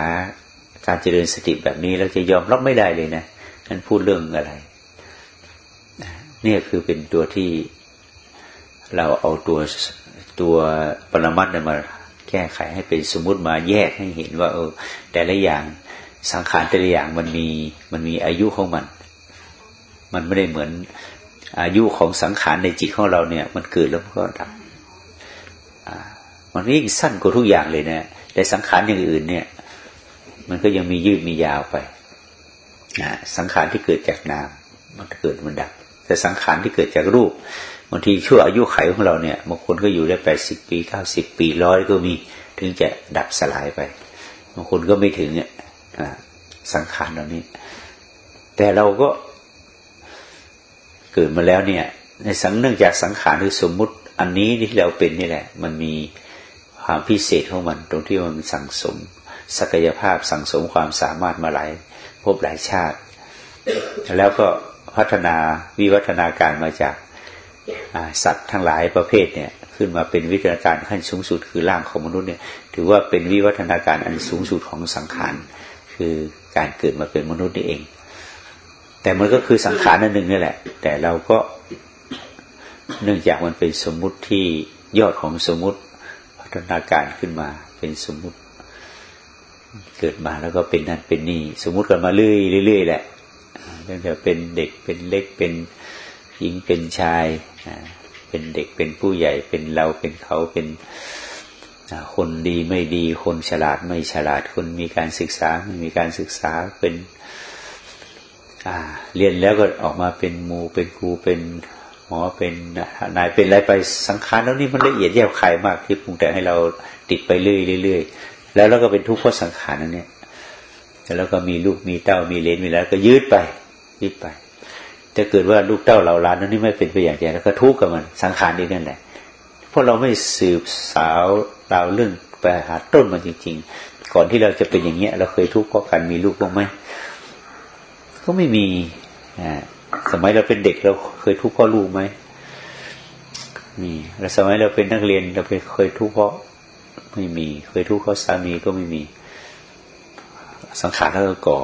การเจริญสติแบบนี้เราจะยอมรับไม่ได้เลยนะนั่นพูดเรื่องอะไร เนี่ยคือเป็นตัวที่เราเอาตัวตัวปรมัตมาแก้ไขให้เป็นสมมติมาแยกให้เห็นว่า เออ แต่ละอย่างสังขารแต่ละอย่างมันมีมันมีอายุของมัน มันไม่ได้เหมือนอายุของสังขารในจิตของเราเนี่ย มันเกิดแล้วก็ดับมันยิ่งสั้นกว่าทุกอย่างเลยนะแต่สังขารอย่างอื่นเนี่ย มันก็ยังมียืดมียาวไปสังขารที่เกิดจากนามมันเกิดมันดับ แต่สังขารที่เกิดจากรูปบางทีชั่วอายุไขของเราเนี่ยบางคนก็อยู่ได้แปดสิบปีเก้าสิบปีร้อยก็มีถึงจะดับสลายไปบางคนก็ไม่ถึงเนี่ยสังขารเหล่านี้ แต่เราก็เกิดมาแล้วเนี่ย ในสังเนื่องจากสังขารคือสมมุติ อันนี้ที่เราเป็นนี่แหละ มันมีความพิเศษของมัน ตรงที่มันสั่งสม ศักยภาพสั่งสมความสามารถมาหลายพบหลายชาติ แล้วก็ พัฒนาวิวัฒนาการมาจากสัตว์ทั้งหลายประเภทเนี่ยขึ้นมาเป็นวิวัฒนาการขั้นสูงสุด คือร่างของมนุษย์เนี่ยถือว่าเป็นวิวัฒนาการอันสูงสุดของสังขารคือการเกิดมาเป็นมนุษย์นี่เอง แต่มันก็คือสังขารนั่นหนึ่งนี่แหละ แต่เราก็เนื่องจากมันเป็นสมมุติที่ยอดของสมมุติพัฒนาการขึ้นมาเป็นสมมุติ เกิดมาแล้วก็เป็นนั่นเป็นนี่ สมมุติกันมาเรื่อยเรื่อยแหละ ตั้งแต่เป็นเด็กเป็นเล็กเป็นหญิงเป็นชาย เป็นเด็กเป็นผู้ใหญ่เป็นเราเป็นเขาเป็นคนดีไม่ดีคนฉลาดไม่ฉลาดคนมีการศึกษาไม่มีการศึกษาเป็นเรียนแล้วก็ออกมาเป็นมูเป็นครูเป็นหมอเป็นนายเป็นอะไรไปสังขารแล้วนี่มันละเอียดแยบคายมากที่ปรุงแต่งให้เราติดไปเรื่อยๆแล้วเราก็เป็นทุกข์เพราะสังขารนั่นเนี่ย แล้วก็มีลูกมีเต้ามีเลนมีแล้ว ก็ยืดไปยืดไปจะเกิดว่าลูกเต้าเราล้านนั้นนี่ไม่เป็นไปอย่างใจแล้วก็ทุกข์กับมันสังขารนี่นั่นแหละเพราะเราไม่สืบสาวเราเรื่องไปหาต้นมันจริง ๆ ก่อนที่เราจะเป็นอย่างเงี้ย เราเคยทุกข์เพราะการมีลูกบ้างไหมก็ไม่มีอ่าสมัยเราเป็นเด็กเราเคยทุกข์เพราะลูกไหมมีแล้วสมัยเราเป็นนักเรียนเราเคยทุกข์เพราะไม่มี เคยทุกข์เพราะสามีก็ไม่มี สังขารเราก็ก่อ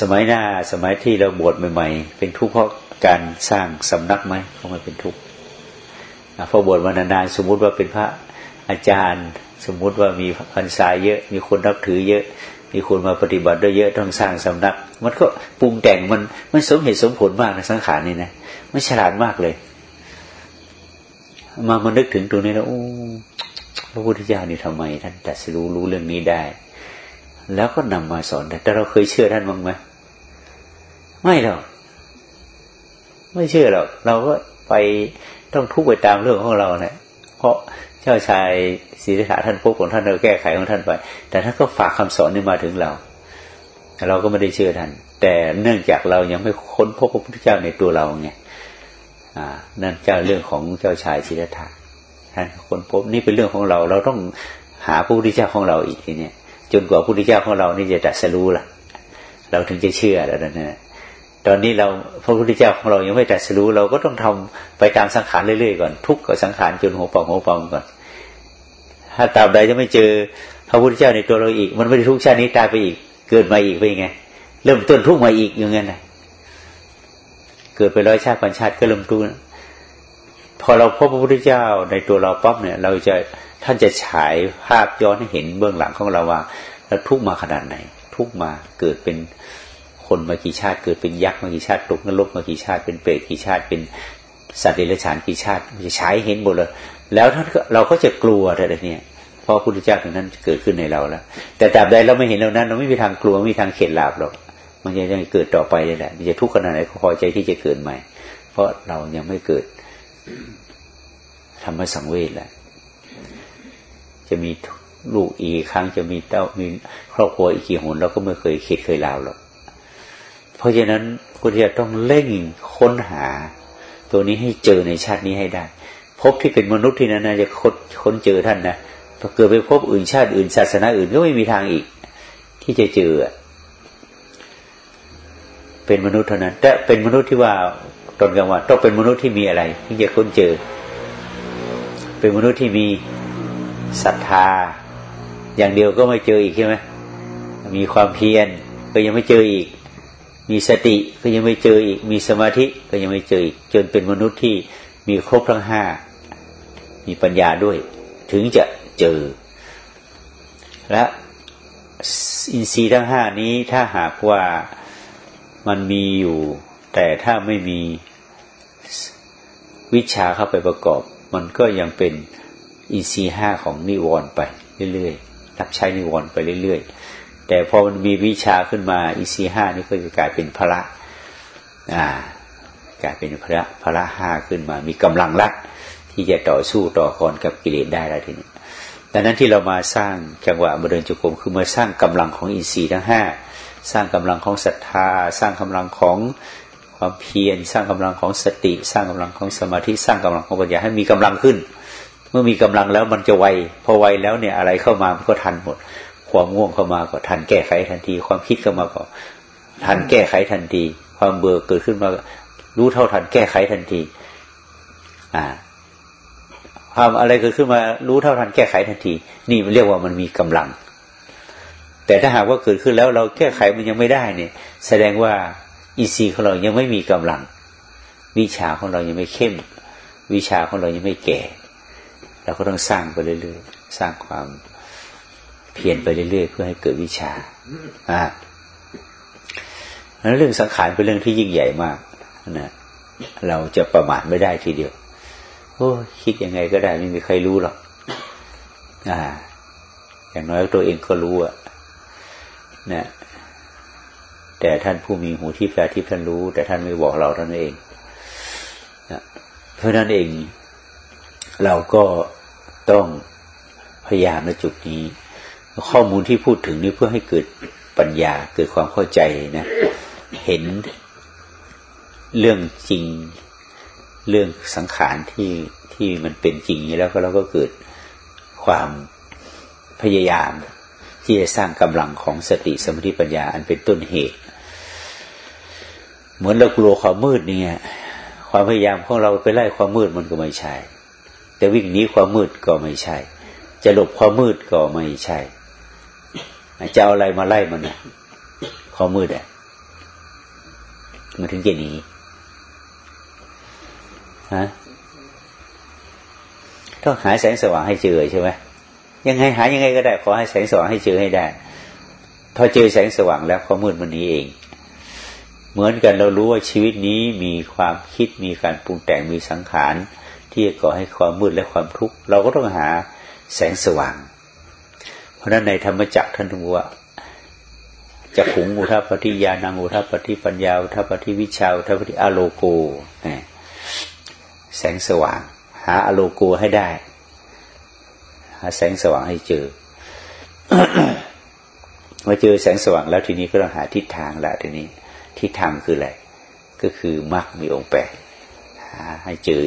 สมัยหน้าสมัยที่เราบวชใหม่ๆ เป็นทุกข์เพราะการสร้างสำนักไหมเขาไม่เป็นทุกข์พอบวชมานานๆสมมุติว่าเป็นพระอาจารย์ สมมุติว่ามีพรรษาเยอะ มีคนนับถือเยอะมีคนมาปฏิบัติด้วยเยอะต้องสร้างสำนัก มันก็ปรุงแต่งมันมันสมเหตุสมผลมากในสังขารนี่นะมันฉลาดมากเลย มามานึกถึงตรงนี้แล้วโอ้พระพุทธเจ้านี่ทำไม ท่านแต่สรู้รู้เรื่องนี้ได้ แล้วก็นำมาสอนแต่เราเคยเชื่อท่านบ้างไหมไม่หรอกไม่เชื่อหรอกเราก็ไปต้องทุกข์ไปตามเรื่องของเราเนะี่ยเพราะเจ้าชายศรีรษาท่านพบของท่านเราแก้ไขของท่านไป แต่ท่านก็ฝากคำสอนนี้มาถึงเราเราก็ไม่ได้เชื่อท่าน แต่เนื่องจากเรายังไม่ค้นพบพระพุทธเจ้าในตัวเราไงนั่นเจ้าเรื่องของเจ้าชายศรีริษาท่านค้นพบนี่เป็นเรื่องของเรา เราต้องหาพระพุทธเจ้าของเราอีกทีเนี้ย จนกว่าพระพุทธเจ้าของเรานี่จะตัดสรู้ล่ะ เราถึงจะเชื่อแล้วนั่นตอนนี้เราพระพุทธเจ้าของเรายังไม่ตัดสรู้ เราก็ต้องทำไปตามสังขารเรื่อยๆก่อน ทุกข์กับสังขารจนหัวปองหัวปองก่อน ถ้าตราบใดจะไม่เจอพระพุทธเจ้าในตัวเราอีก มันไม่ได้ทุกชาตินี้ตายไปอีก เกิดมาอีกไปไง เริ่มต้นทุกข์มาอีกอย่างเงี้ยนะเกิดไปร้อยชาติพันชาติก็เริ่มทุกพอเราพบพระพุทธเจ้าในตัวเราปั๊บเนี่ย เราจะ ท่านจะฉายภาพย้อนให้เห็นเบื้องหลังของเราว่าเราทุกมาขนาดไหน ทุกมาเกิดเป็นคนมากี่ชาติ เกิดเป็นยักษ์มากี่ชาติตกนรกมากี่ชาติเป็นเปรตกี่ชาติเป็นสัตว์เดรัจฉานกี่ชาติจะใช้เห็นหมดเลยแล้วท่านเราก็จะกลัวอะไรเนี่ยเพราะพุทธเจ้าถึงนั้นเกิดขึ้นในเราแล้ว แต่ตราบใดเราไม่เห็นเรานั้น เราไม่มีทางกลัวไม่มีทางเข็ดหลาบหรอกมันจะยังเกิดต่อไปเลยแหละมันจะทุกข์ขนาดไหนก็พอใจที่จะเกิดใหม่ เพราะเรายังไม่เกิดทำให้สังเวชแหละ จะมีลูกอีกครั้งจะมีเต้ามีครอบครัวอีกกี่หนเราก็ไม่เคยคิดเคยลาวหรอกเพราะฉะนั้นคุณจะต้องเร่งค้นหา ตัวนี้ให้เจอในชาตินี้ให้ได้ พบที่เป็นมนุษย์ที่นั้นนะจะค้นค้นเจอท่านนะพอเกิดไปพบอื่นชาติอื่นศาสนาอื่นก็ไม่มีทางอีก ที่จะเจอ เป็นมนุษย์เท่านั้น แต่เป็นมนุษย์ที่ว่าตนกันว่าต้องเป็นมนุษย์ที่มีอะไรที่จะค้นเจอ เป็นมนุษย์ที่มี ศรัทธา อย่างเดียวก็ไม่เจออีกใช่ไหมมีความเพียรก็ยังไม่เจออีก มีสติก็ยังไม่เจออีก มีสมาธิก็ยังไม่เจออีก จนเป็นมนุษย์ที่มีครบทั้งห้ามีปัญญาด้วย ถึงจะเจอ และอินทรีย์ทั้งห้านี้ถ้าหากว่ามันมีอยู่ แต่ถ้าไม่มีวิชาเข้าไปประกอบ มันก็ยังเป็น อินทรีห้าของนิวรณ์ไปเรื่อยๆรับใช้นิวรณ์ไปเรื่อยๆ แต่พอมันมีวิชาขึ้นมาอินทรีห้านี่ก็จะกลายเป็นพระอ่ากลายเป็นพระพระห้าขึ้นมา มีกำลังรักที่จะต่อสู้ต่อคอนกับกิเลสได้แล้วทีนี้ดังนั้นที่เรามาสร้างจังหวะมาเดินจุกรมคือมาสร้างกำลังของอินทรีย์ทั้งห้าสร้างกำลังของศรัทธา สร้างกำลังของความเพียรสร้างกำลังของสติ สร้างกำลังของสมาธิสร้างกำลังของปัญญาให้มีกำลังขึ้น เมื่อมีกำลังแล้วมันจะไวพอไวแล้วเนี่ยอะไรเข้ามามันก็ทันหมด ความง่วงเข้ามาก็ทันแก้ไขทันที ความคิดเข้ามาก็ทันแก้ไขทันที ความเบื่อเกิดขึ้นมารู้เท่าทันแก้ไขทันที อ่าความอะไรเกิดขึ้นมารู้เท่าทันแก้ไขทันที นี่มันเรียกว่ามันมีกำลัง แต่ถ้าหากว่าเกิดขึ้นแล้วเราแก้ไขมันยังไม่ได้เนี่ย แสดงว่าอีซีของเรายังไม่มีกำลัง วิชาของเรายังไม่เข้ม วิชาของเรายังไม่แก่ เราก็ต้องสร้างไปเรื่อยๆ สร้างความเพียรไปเรื่อยๆ เพื่อให้เกิดวิชาอ่าแล้วเรื่องสังขารเป็นเรื่องที่ยิ่งใหญ่มากนะเราจะประมาทไม่ได้ทีเดียว โอ้คิดยังไงก็ได้ไม่มีใครรู้หรอกอ่า อย่างน้อยตัวเองก็รู้อะนะแต่ท่านผู้มีหูที่แปลที่ท่านรู้ แต่ท่านไม่บอกเราท่านเองนะเพราะนั้นเอง เราก็ ต้องพยายามในจุดนี้ ข้อมูลที่พูดถึงนี้เพื่อให้เกิดปัญญาเกิดความเข้าใจนะ เห็นเรื่องจริงเรื่องสังขารที่ที่มันเป็นจริงแล้วก็เราก็เกิดความพยายาม ที่จะสร้างกำลังของสติสมาธิปัญญาอันเป็นต้นเหตุ เหมือนเรากลัวความมืดเนี่ย ความพยายามของเราไปไล่ความมืดมันก็ไม่ใช่ จะวิ่งหนีความมืดก็ไม่ใช่ จะหลบความมืดก็ไม่ใช่จะเอาอะไรมาไล่มันนะความมืดอะมันถึงจะหนีฮะต้องหาแสงสว่างให้เจอใช่ไหมยังไงหายังไงก็ได้ ขอให้แสงสว่างให้เจอให้ได้ พอเจอแสงสว่างแล้วความมืดมันนี้เอง เหมือนกันเรารู้ว่าชีวิตนี้มีความคิดมีการปรุงแต่งมีสังขาร ที่จะก่อให้ความมืดและความทุกข์เราก็ต้องหาแสงสว่าง เพราะนั้นในธรรมจักรท่านทูว่าจะขุงอุทัปฏิญาณังอุทัปฏิปัญญาอุทัปฏิวิชาอุทัปฏิอโลโกแสงสว่าง หาอโลโกให้ได้ หาแสงสว่างให้เจอมาเจอแสงสว่างแล้วทีนี้ก็ต้องหาทิศทางละทีนี้ทิศทางคืออะไรก็คือมรรคมีองค์แปดหาให้เจอ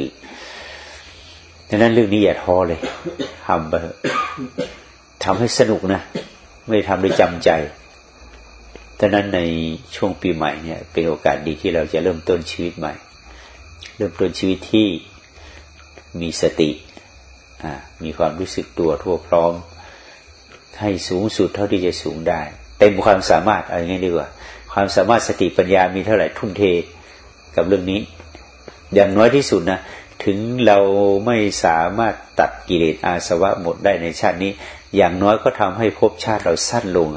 ดังนั้นเรื่องนี้อย่าท้อเลยทำไปทำให้สนุกนะ ไม่ทำด้วยจำใจดังนั้นในช่วงปีใหม่เนี่ย เป็นโอกาสดีที่เราจะเริ่มต้นชีวิตใหม่ เริ่มต้นชีวิตที่มีสติ มีความรู้สึกตัวทั่วพร้อม ให้สูงสุดเท่าที่จะสูงได้ เต็มความสามารถอะไรงี้ดีกว่า ความสามารถสติปัญญามีเท่าไหร่ทุ่มเทกับเรื่องนี้ อย่างน้อยที่สุดนะ ถึงเราไม่สามารถตัดกิเลสอาสวะหมดได้ในชาตินี้ อย่างน้อยก็ทำให้ภพชาติเราสั้นลง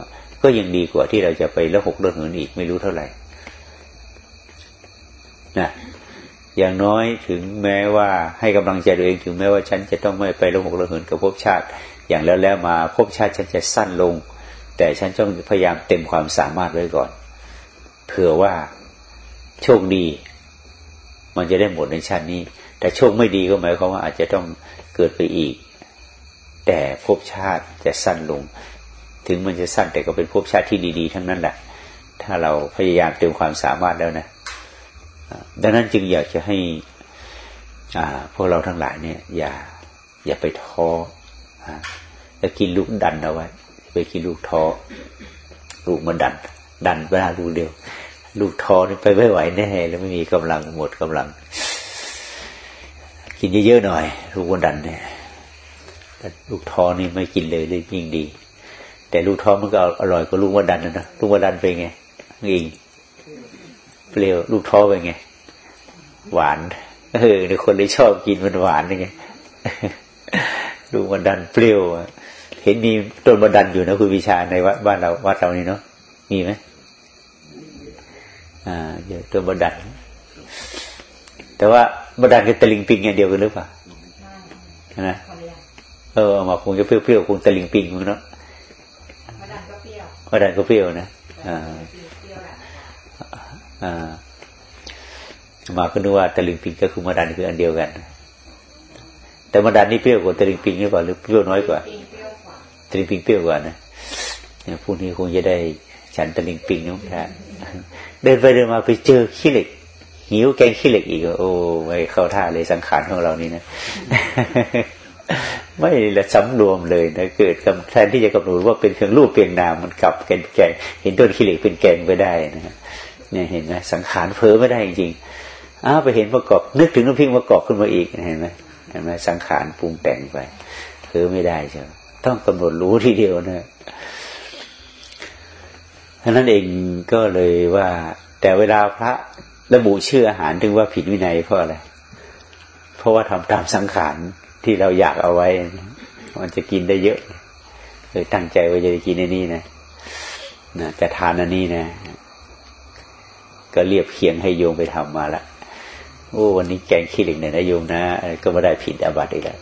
ก็ยังดีกว่าที่เราจะไปละหกเรื่องอื่นอีกไม่รู้เท่าไหร่นะอย่างน้อยถึงแม้ว่าให้กำลังใจตัวเองถึงแม้ว่าฉันจะต้องไม่ไปละหกละเหินกับภพชาติ อย่างแล้วแล้วมาภพชาติฉันจะสั้นลง แต่ฉันต้องพยายามเต็มความสามารถไว้ก่อนเผื่อว่าโชคดี มันจะได้หมดในชาตินี้ แต่โชคไม่ดีก็หมายความว่าอาจจะต้องเกิดไปอีก แต่ภพชาติจะสั้นลง ถึงมันจะสั้นแต่ก็เป็นภพชาติที่ดี ๆ ทั้งนั้นแหละ ถ้าเราพยายามเต็มความสามารถแล้วนะดังนั้นจึงอยากจะให้พวกเราทั้งหลายเนี่ย อย่า อย่าไปท้อแล้วกินลูกดันเอาไว้ไปกินลูกท้อลูกมาดัน ดันเวลาลูกเดียว ลูกท้อนี่ไปไม่ไหวแน่แล้วไม่มีกำลังหมดกำลัง กินเยอะๆหน่อย ลูกมาดันเนี่ยลูกท้อนี่ไม่กินเลยเลยยิ่งดี แต่ลูกท้อมันก็อร่อยกว่าลูกมาดันนะ ลูกมาดันเป็นไงอิงเปรี้ยวลูกท้อเป็นไง หวานเออในคนเลยชอบกินมันหวานไงลูกมันดันเปรี้ยวเห็นมีต้นบันดันอยู่นะคุณวิชาในวัดบ้านเราวัดเรานี่เนาะมีไหมอ่าเดี๋ยวต้นบดันแต่ว่า บันดันกับตะลิงปิงอย่างเดียวกันหรือเปล่านะเออมาคงจะเปรี้ยวๆคงตะลิงปิงมึงเนาะบันดันก็เปรี้ยวบันดันก็เปรี้ยวนะอ่าอ่ามาก็นึกว่าตะลิงปิงก็คือมาดันคืออันเดียวกัน แต่มาดันนี่เปรี้ยวกว่าตะลิงปิงหรือเปล่าหรือเปรี้ยวน้อยกว่าตะลิงปิงเปรี้ยวกว่านะเนี่ยพวกนี้คงจะได้ฉันตะลิงปิงน้องท่านเดินไปเดินมาไปเจอขี้เหล็ก หิวแกงขี้เหล็กอีกโอ้ไม่เข้าท่าเลยสังขารของเรานี่นะ ไม่ละสำรวมเลยนะเกิดกำแทนที่จะกำหนดว่าเป็นเครื่องรูปเปลี่ยนนามมันกลับแกงแกงเห็นต้นขี้เหล็กเป็นแกงไปได้นะเนี่ยเห็นไหมสังขารเพ้อไม่ได้จริงอ้าวไปเห็นประกอบ นึกถึงน้ำพริกประกอบขึ้นมาอีกเห็นไหมเห็นไหมสังขารปรุงแต่งไปเพ้อไม่ได้ใช่ไหมต้องกำหนดรู้ทีเดียวนะท่านั้นเองก็เลยว่า แต่เวลาพระ ระบุชื่ออาหารถึงว่าผิดวินัยเพราะอะไร เพราะว่าทำตามสังขารที่เราอยากเอาไว้ มันจะกินได้เยอะเลยตั้งใจว่าจะกินในนี้นะนะจะทานอันนี้นะ ก็เรียบเคียงให้โยมไปทำมาละโอ้วันนี้แกงขี้เหล็กเนี่ยนะโยมนะก็ไม่ได้ผิดอาบัติอีกแล้ว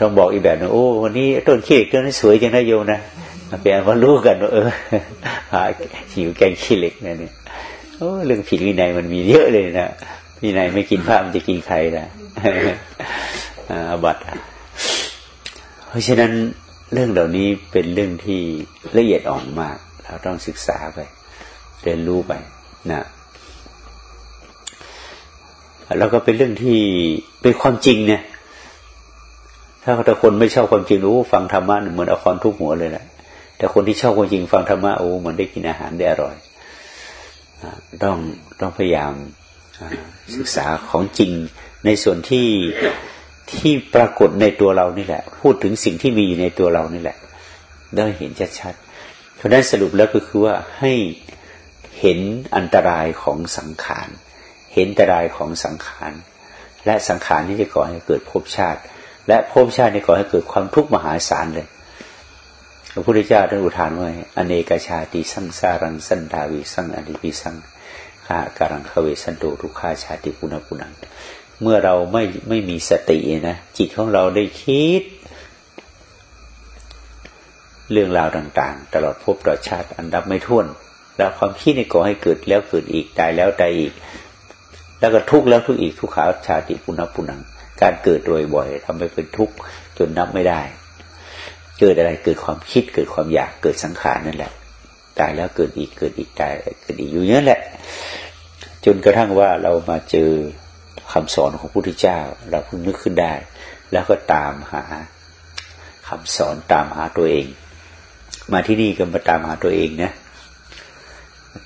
ต้องบอกอีกแบบนึงโอ้วันนี้ต้นขี้เหล็กต้นนี้สวยจังนะโยมนะเปลี่ยนว่ารู้กันเออหาหิวแกงขี้เหล็กเนี่ยเนี่ย โอ้เรื่องผิดวินัยมันมีเยอะเลยนะวินัยไม่กินผ้ามันจะกินใครนะอาบัตเพราะฉะนั้นเรื่องเหล่านี้เป็นเรื่องที่ละเอียดอ่อนมาก เราต้องศึกษาไปเรียนรู้ไปนะแล้วก็เป็นเรื่องที่เป็นความจริงเนี่ย ถ้าถ้าคนไม่ชอบความจริงรู้ฟังธรรมะเหมือนเอาคอนทุกหัวเลยแหละแต่คนที่ชอบความจริงฟังธรรมะโอ้เหมือนได้กินอาหารได้อร่อย ต้องต้องพยายามศึกษาของจริงในส่วนที่ที่ปรากฏในตัวเรานี่แหละ พูดถึงสิ่งที่มีอยู่ในตัวเรานี่แหละ ได้เห็นชัดๆเพราะนั้นสรุปแล้วก็คือว่าให้เห็นอันตรายของสังขาร เห็นอันตรายของสังขาร และสังขารที่จะก่อให้เกิดภพชาติ และภพชาติที่ก่อให้เกิดความทุกข์มหาศาลเลย ระพุทธเจ้าท่านอุทานไว้อเนกชาติสังสารังสันดาวิสังอดิปิสังข้าการังคเวสันโตทุกขาชาติปุณปุนังเมื่อเราไม่ไม่มีสตินะจิตของเราได้คิด เรื่องราวต่าง ๆ ตลอดภพตลอดชาติอันดับไม่ท้วน แล้วความคิดในก่อให้เกิดแล้วเกิดอีกตายแล้วตายอีก แล้วก็ทุกข์แล้วทุกข์อีกทุกขาชาติปุณปุนังการเกิดโดยบ่อยทำให้เป็นทุกข์จนนับไม่ได้ เกิดอะไรเกิดความคิดเกิดความอยากเกิดสังขารนั่นแหละ ตายแล้วเกิดอีกเกิดอีกตายเกิดอีกอยู่เนี้ยแหละ จนกระทั่งว่าเรามาเจอคำสอนของพระพุทธเจ้า เราเพิ่งนึกขึ้นได้ แล้วก็ตามหาคำสอนตามหาตัวเอง มาที่นี่ก็มาตามหาตัวเองนะ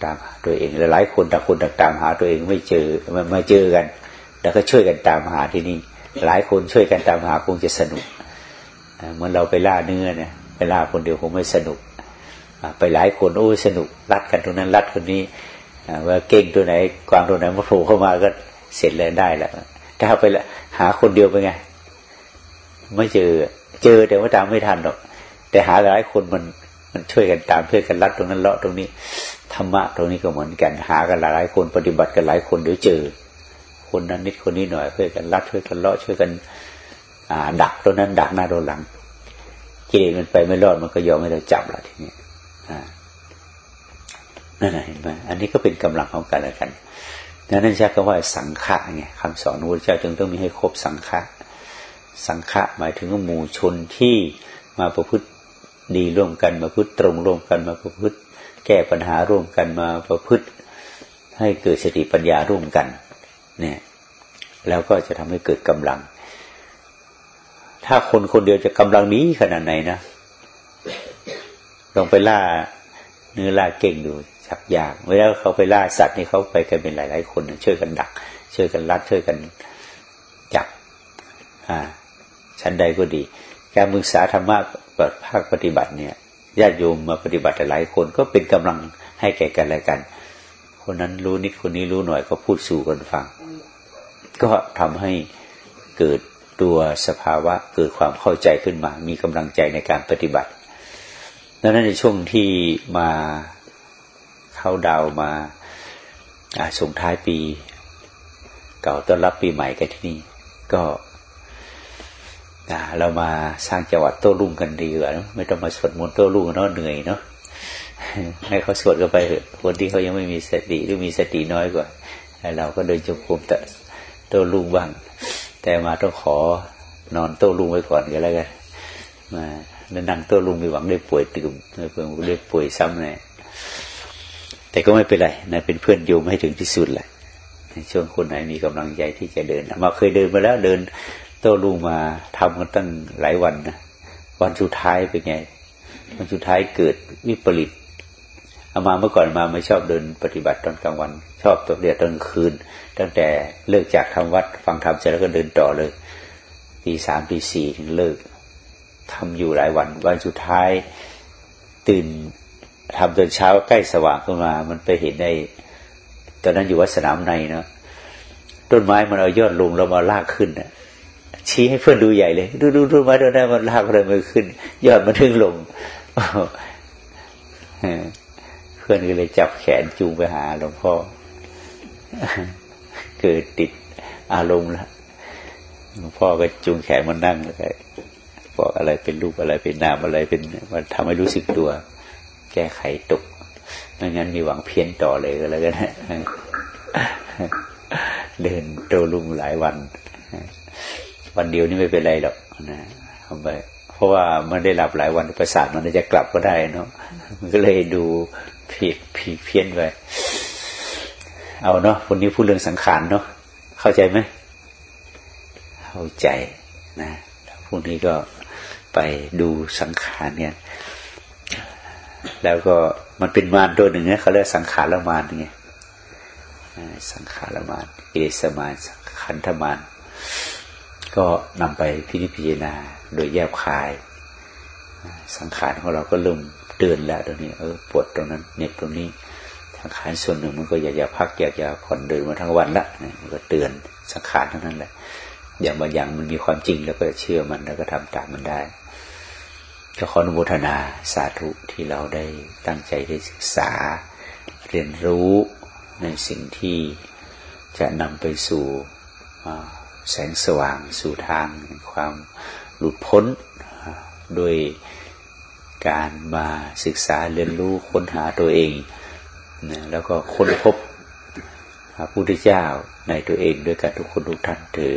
ตามหาตัวเองหลายคนต่างคนต่างตามหาตัวเองไม่เจอมามาเจอกัน แล้วก็ช่วยกันตามหาที่นี่หลายคนช่วยกันตามหาคงจะสนุก เหมือนเราไปล่าเนื้อเนี่ยไปล่าคนเดียวคงไม่สนุกไปหลายคนโอ้สนุกรัดกันตรงนั้นรัดคนนี้ว่าเก่งตัวไหนกวางตัวไหนมาโผล่เข้ามาก็เสร็จเลยได้แล้วถ้าไปหาคนเดียวไปไง ไม่เจอเจอแต่ว่าตามไม่ทันหรอก แต่หาหลายคนมันมันช่วยกันตามช่วยกันรัดตรงนั้นเลาะตรงนี้ธรรมะตรงนี้ก็เหมือนกันหากันหลายคนปฏิบัติกันหลายคนเดี๋ยวเจอ คนนั้นนิดคนนี้หน่อยช่วยกันรัดช่วยกันเลาะช่วยกัน ดักตรงนั้นดักหน้าโดนหลังกิเลสมันไปไม่รอดมันก็ยอมไม่เราจับละทีนี้นั่นเห็นไหมอันนี้ก็เป็นกำลังของกันและกันดังนั้นใช้คำว่าสังฆะไงคำสอนพระเจ้าจึงต้องมีให้ครบสังฆะสังฆะหมายถึงหมู่ชนที่มาประพฤติดีร่วมกันมาพฤติตรงร่วมกันมาประพฤติ แก้ปัญหาร่วมกันมาประพฤติ ให้เกิดสติปัญญาร่วมกัน เนี่ย แล้วก็จะทำให้เกิดกำลัง ถ้าคนคนเดียวจะกำลังนี้ขนาดไหนนะลองไปล่า เนื้อล่าเก่งดูชักยากเวลาเขาไปล่าสัตว์นี่เขาไปกันเป็นหลาย ๆ คนช่วยกันดัก ช่วยกันรัดช่วยกันจับอ่าชั้นใดก็ดี การมึกษาธรรมะเปิดภาคปฏิบัติเนี่ยญาติโยมมาปฏิบัติหลายคนก็เป็นกำลังให้แก่กันและกัน คนนั้นรู้นิดคนนี้รู้หน่อยก็พูดสู่กันฟัง ก็ทำให้เกิด ตัวสภาวะเกิดความเข้าใจขึ้นมา มีกำลังใจในการปฏิบัติดังนั้นในช่วงที่มาเข้าดาวมาส่งท้ายปี เก่าต้อนรับปีใหม่กันที่นี่ ก็เรามาสร้างจังหวัดโต้รุ่งกันดีกว่าไม่ต้องมาสวดมนต์โต้รุ่งเนาะเหนื่อยเนาะให้เขาสวดกันไปเถอะคนที่เขายังไม่มีสติหรือมีสติน้อยกว่าเราก็เดินจงกรมแต่โต้รุ่งบ้าง แต่มาต้องขอนอนโต้รุ่งไว้ก่อนก็แล้วกันมาแล้วนั่งโต้รุ่งไม่หวังได้ป่วยตื่มไม่เพิ่งได้ป่วยซ้ำเลยแต่ก็ไม่เป็นไรนะเป็นเพื่อนโยมให้ถึงที่สุดแหละในช่วงคนไหนมีกำลังใจที่จะเดินมาเคยเดินมาแล้วเดินโต้ลุงมาทำกันตั้งหลายวันนะวันสุดท้ายเป็นไง วันสุดท้ายเกิดวิปริตเอามาเมื่อก่อนมาไม่ชอบเดินปฏิบัติตอนกลางวัน ชอบตัวเดียวตอนคืน ตั้งแต่เลิกจากทำวัดฟังธรรมเสร็จแล้วก็เดินต่อเลยตีสามตีสี่ถึงเลิกทำอยู่หลายวันวันสุดท้ายตื่นทำตอนเช้าใกล้สว่างขึ้นมา มันไปเห็นได้ตอนนั้นอยู่วัดสนามในเนาะต้นไม้มันเอายอดลงแล้วมาลากขึ้นนะชี้ให้เพื่อนดูใหญ่เลย ดูดูดูมาดูได้มันลากเลยมันขึ้น ยอดมันถึงลงเพื่อนก็เลยจับแขนจูงไปหาหลวงพ่อ เกิดติดอารมณ์ล้วหลวงพ่อก็จูงแขนมันนั่งเลยบอกอะไรเป็นรูปอะไรเป็นนามอะไรเป็นมันทำให้รู้สึกตัว แก้ไขตกไม่งั้นมีหวังเพี้ยนต่อเลยก็แล้วกันเดินโตลุงหลายวัน วันเดียวนี่ไม่เป็นไรหรอกนะทำไปเพราะว่ามันได้หลับหลายวันประสาทมันจะกลับก็ได้เนาะมันก็เลยดูผิดผิดเพี้ยนไป เอาเนาะคนนี้พูดเรื่องสังขารเนาะเข้าใจไหมเข้าใจนะพวกนี้ก็ไปดูสังขารเนี่ย แล้วก็มันเป็นมารตัวหนึ่งเนี่ยเขาเรียกสังขารละมารไงสังขารละมารเอสมารขันธมารก็นำไปพิจิจารณาโดยแยบคาย สังขารของเราก็เริ่มเตือนแล้วตรงนี้ เออปวดตรงนั้นเน็บตรงนี้ สังขารส่วนหนึ่งมันก็อยากจะพักอยากจะผ่อนเดินมาทั้งวันละมันก็เตือนสังขารทั้งนั้นแหละ อย่างบางอย่างมันมีความจริงแล้วก็เชื่อมันแล้วก็ทำตามมันได้ก็ขออนุโมทนาสาธุที่เราได้ตั้งใจได้ศึกษา เรียนรู้ในสิ่งที่จะนำไปสู่แสงสว่างสู่ทางความหลุดพ้นโดยการมาศึกษาเรียนรู้ค้นหาตัวเอง นะแล้วก็ค้นพบพระพุทธเจ้าในตัวเองด้วยกันทุกคนทุกท่านเถอ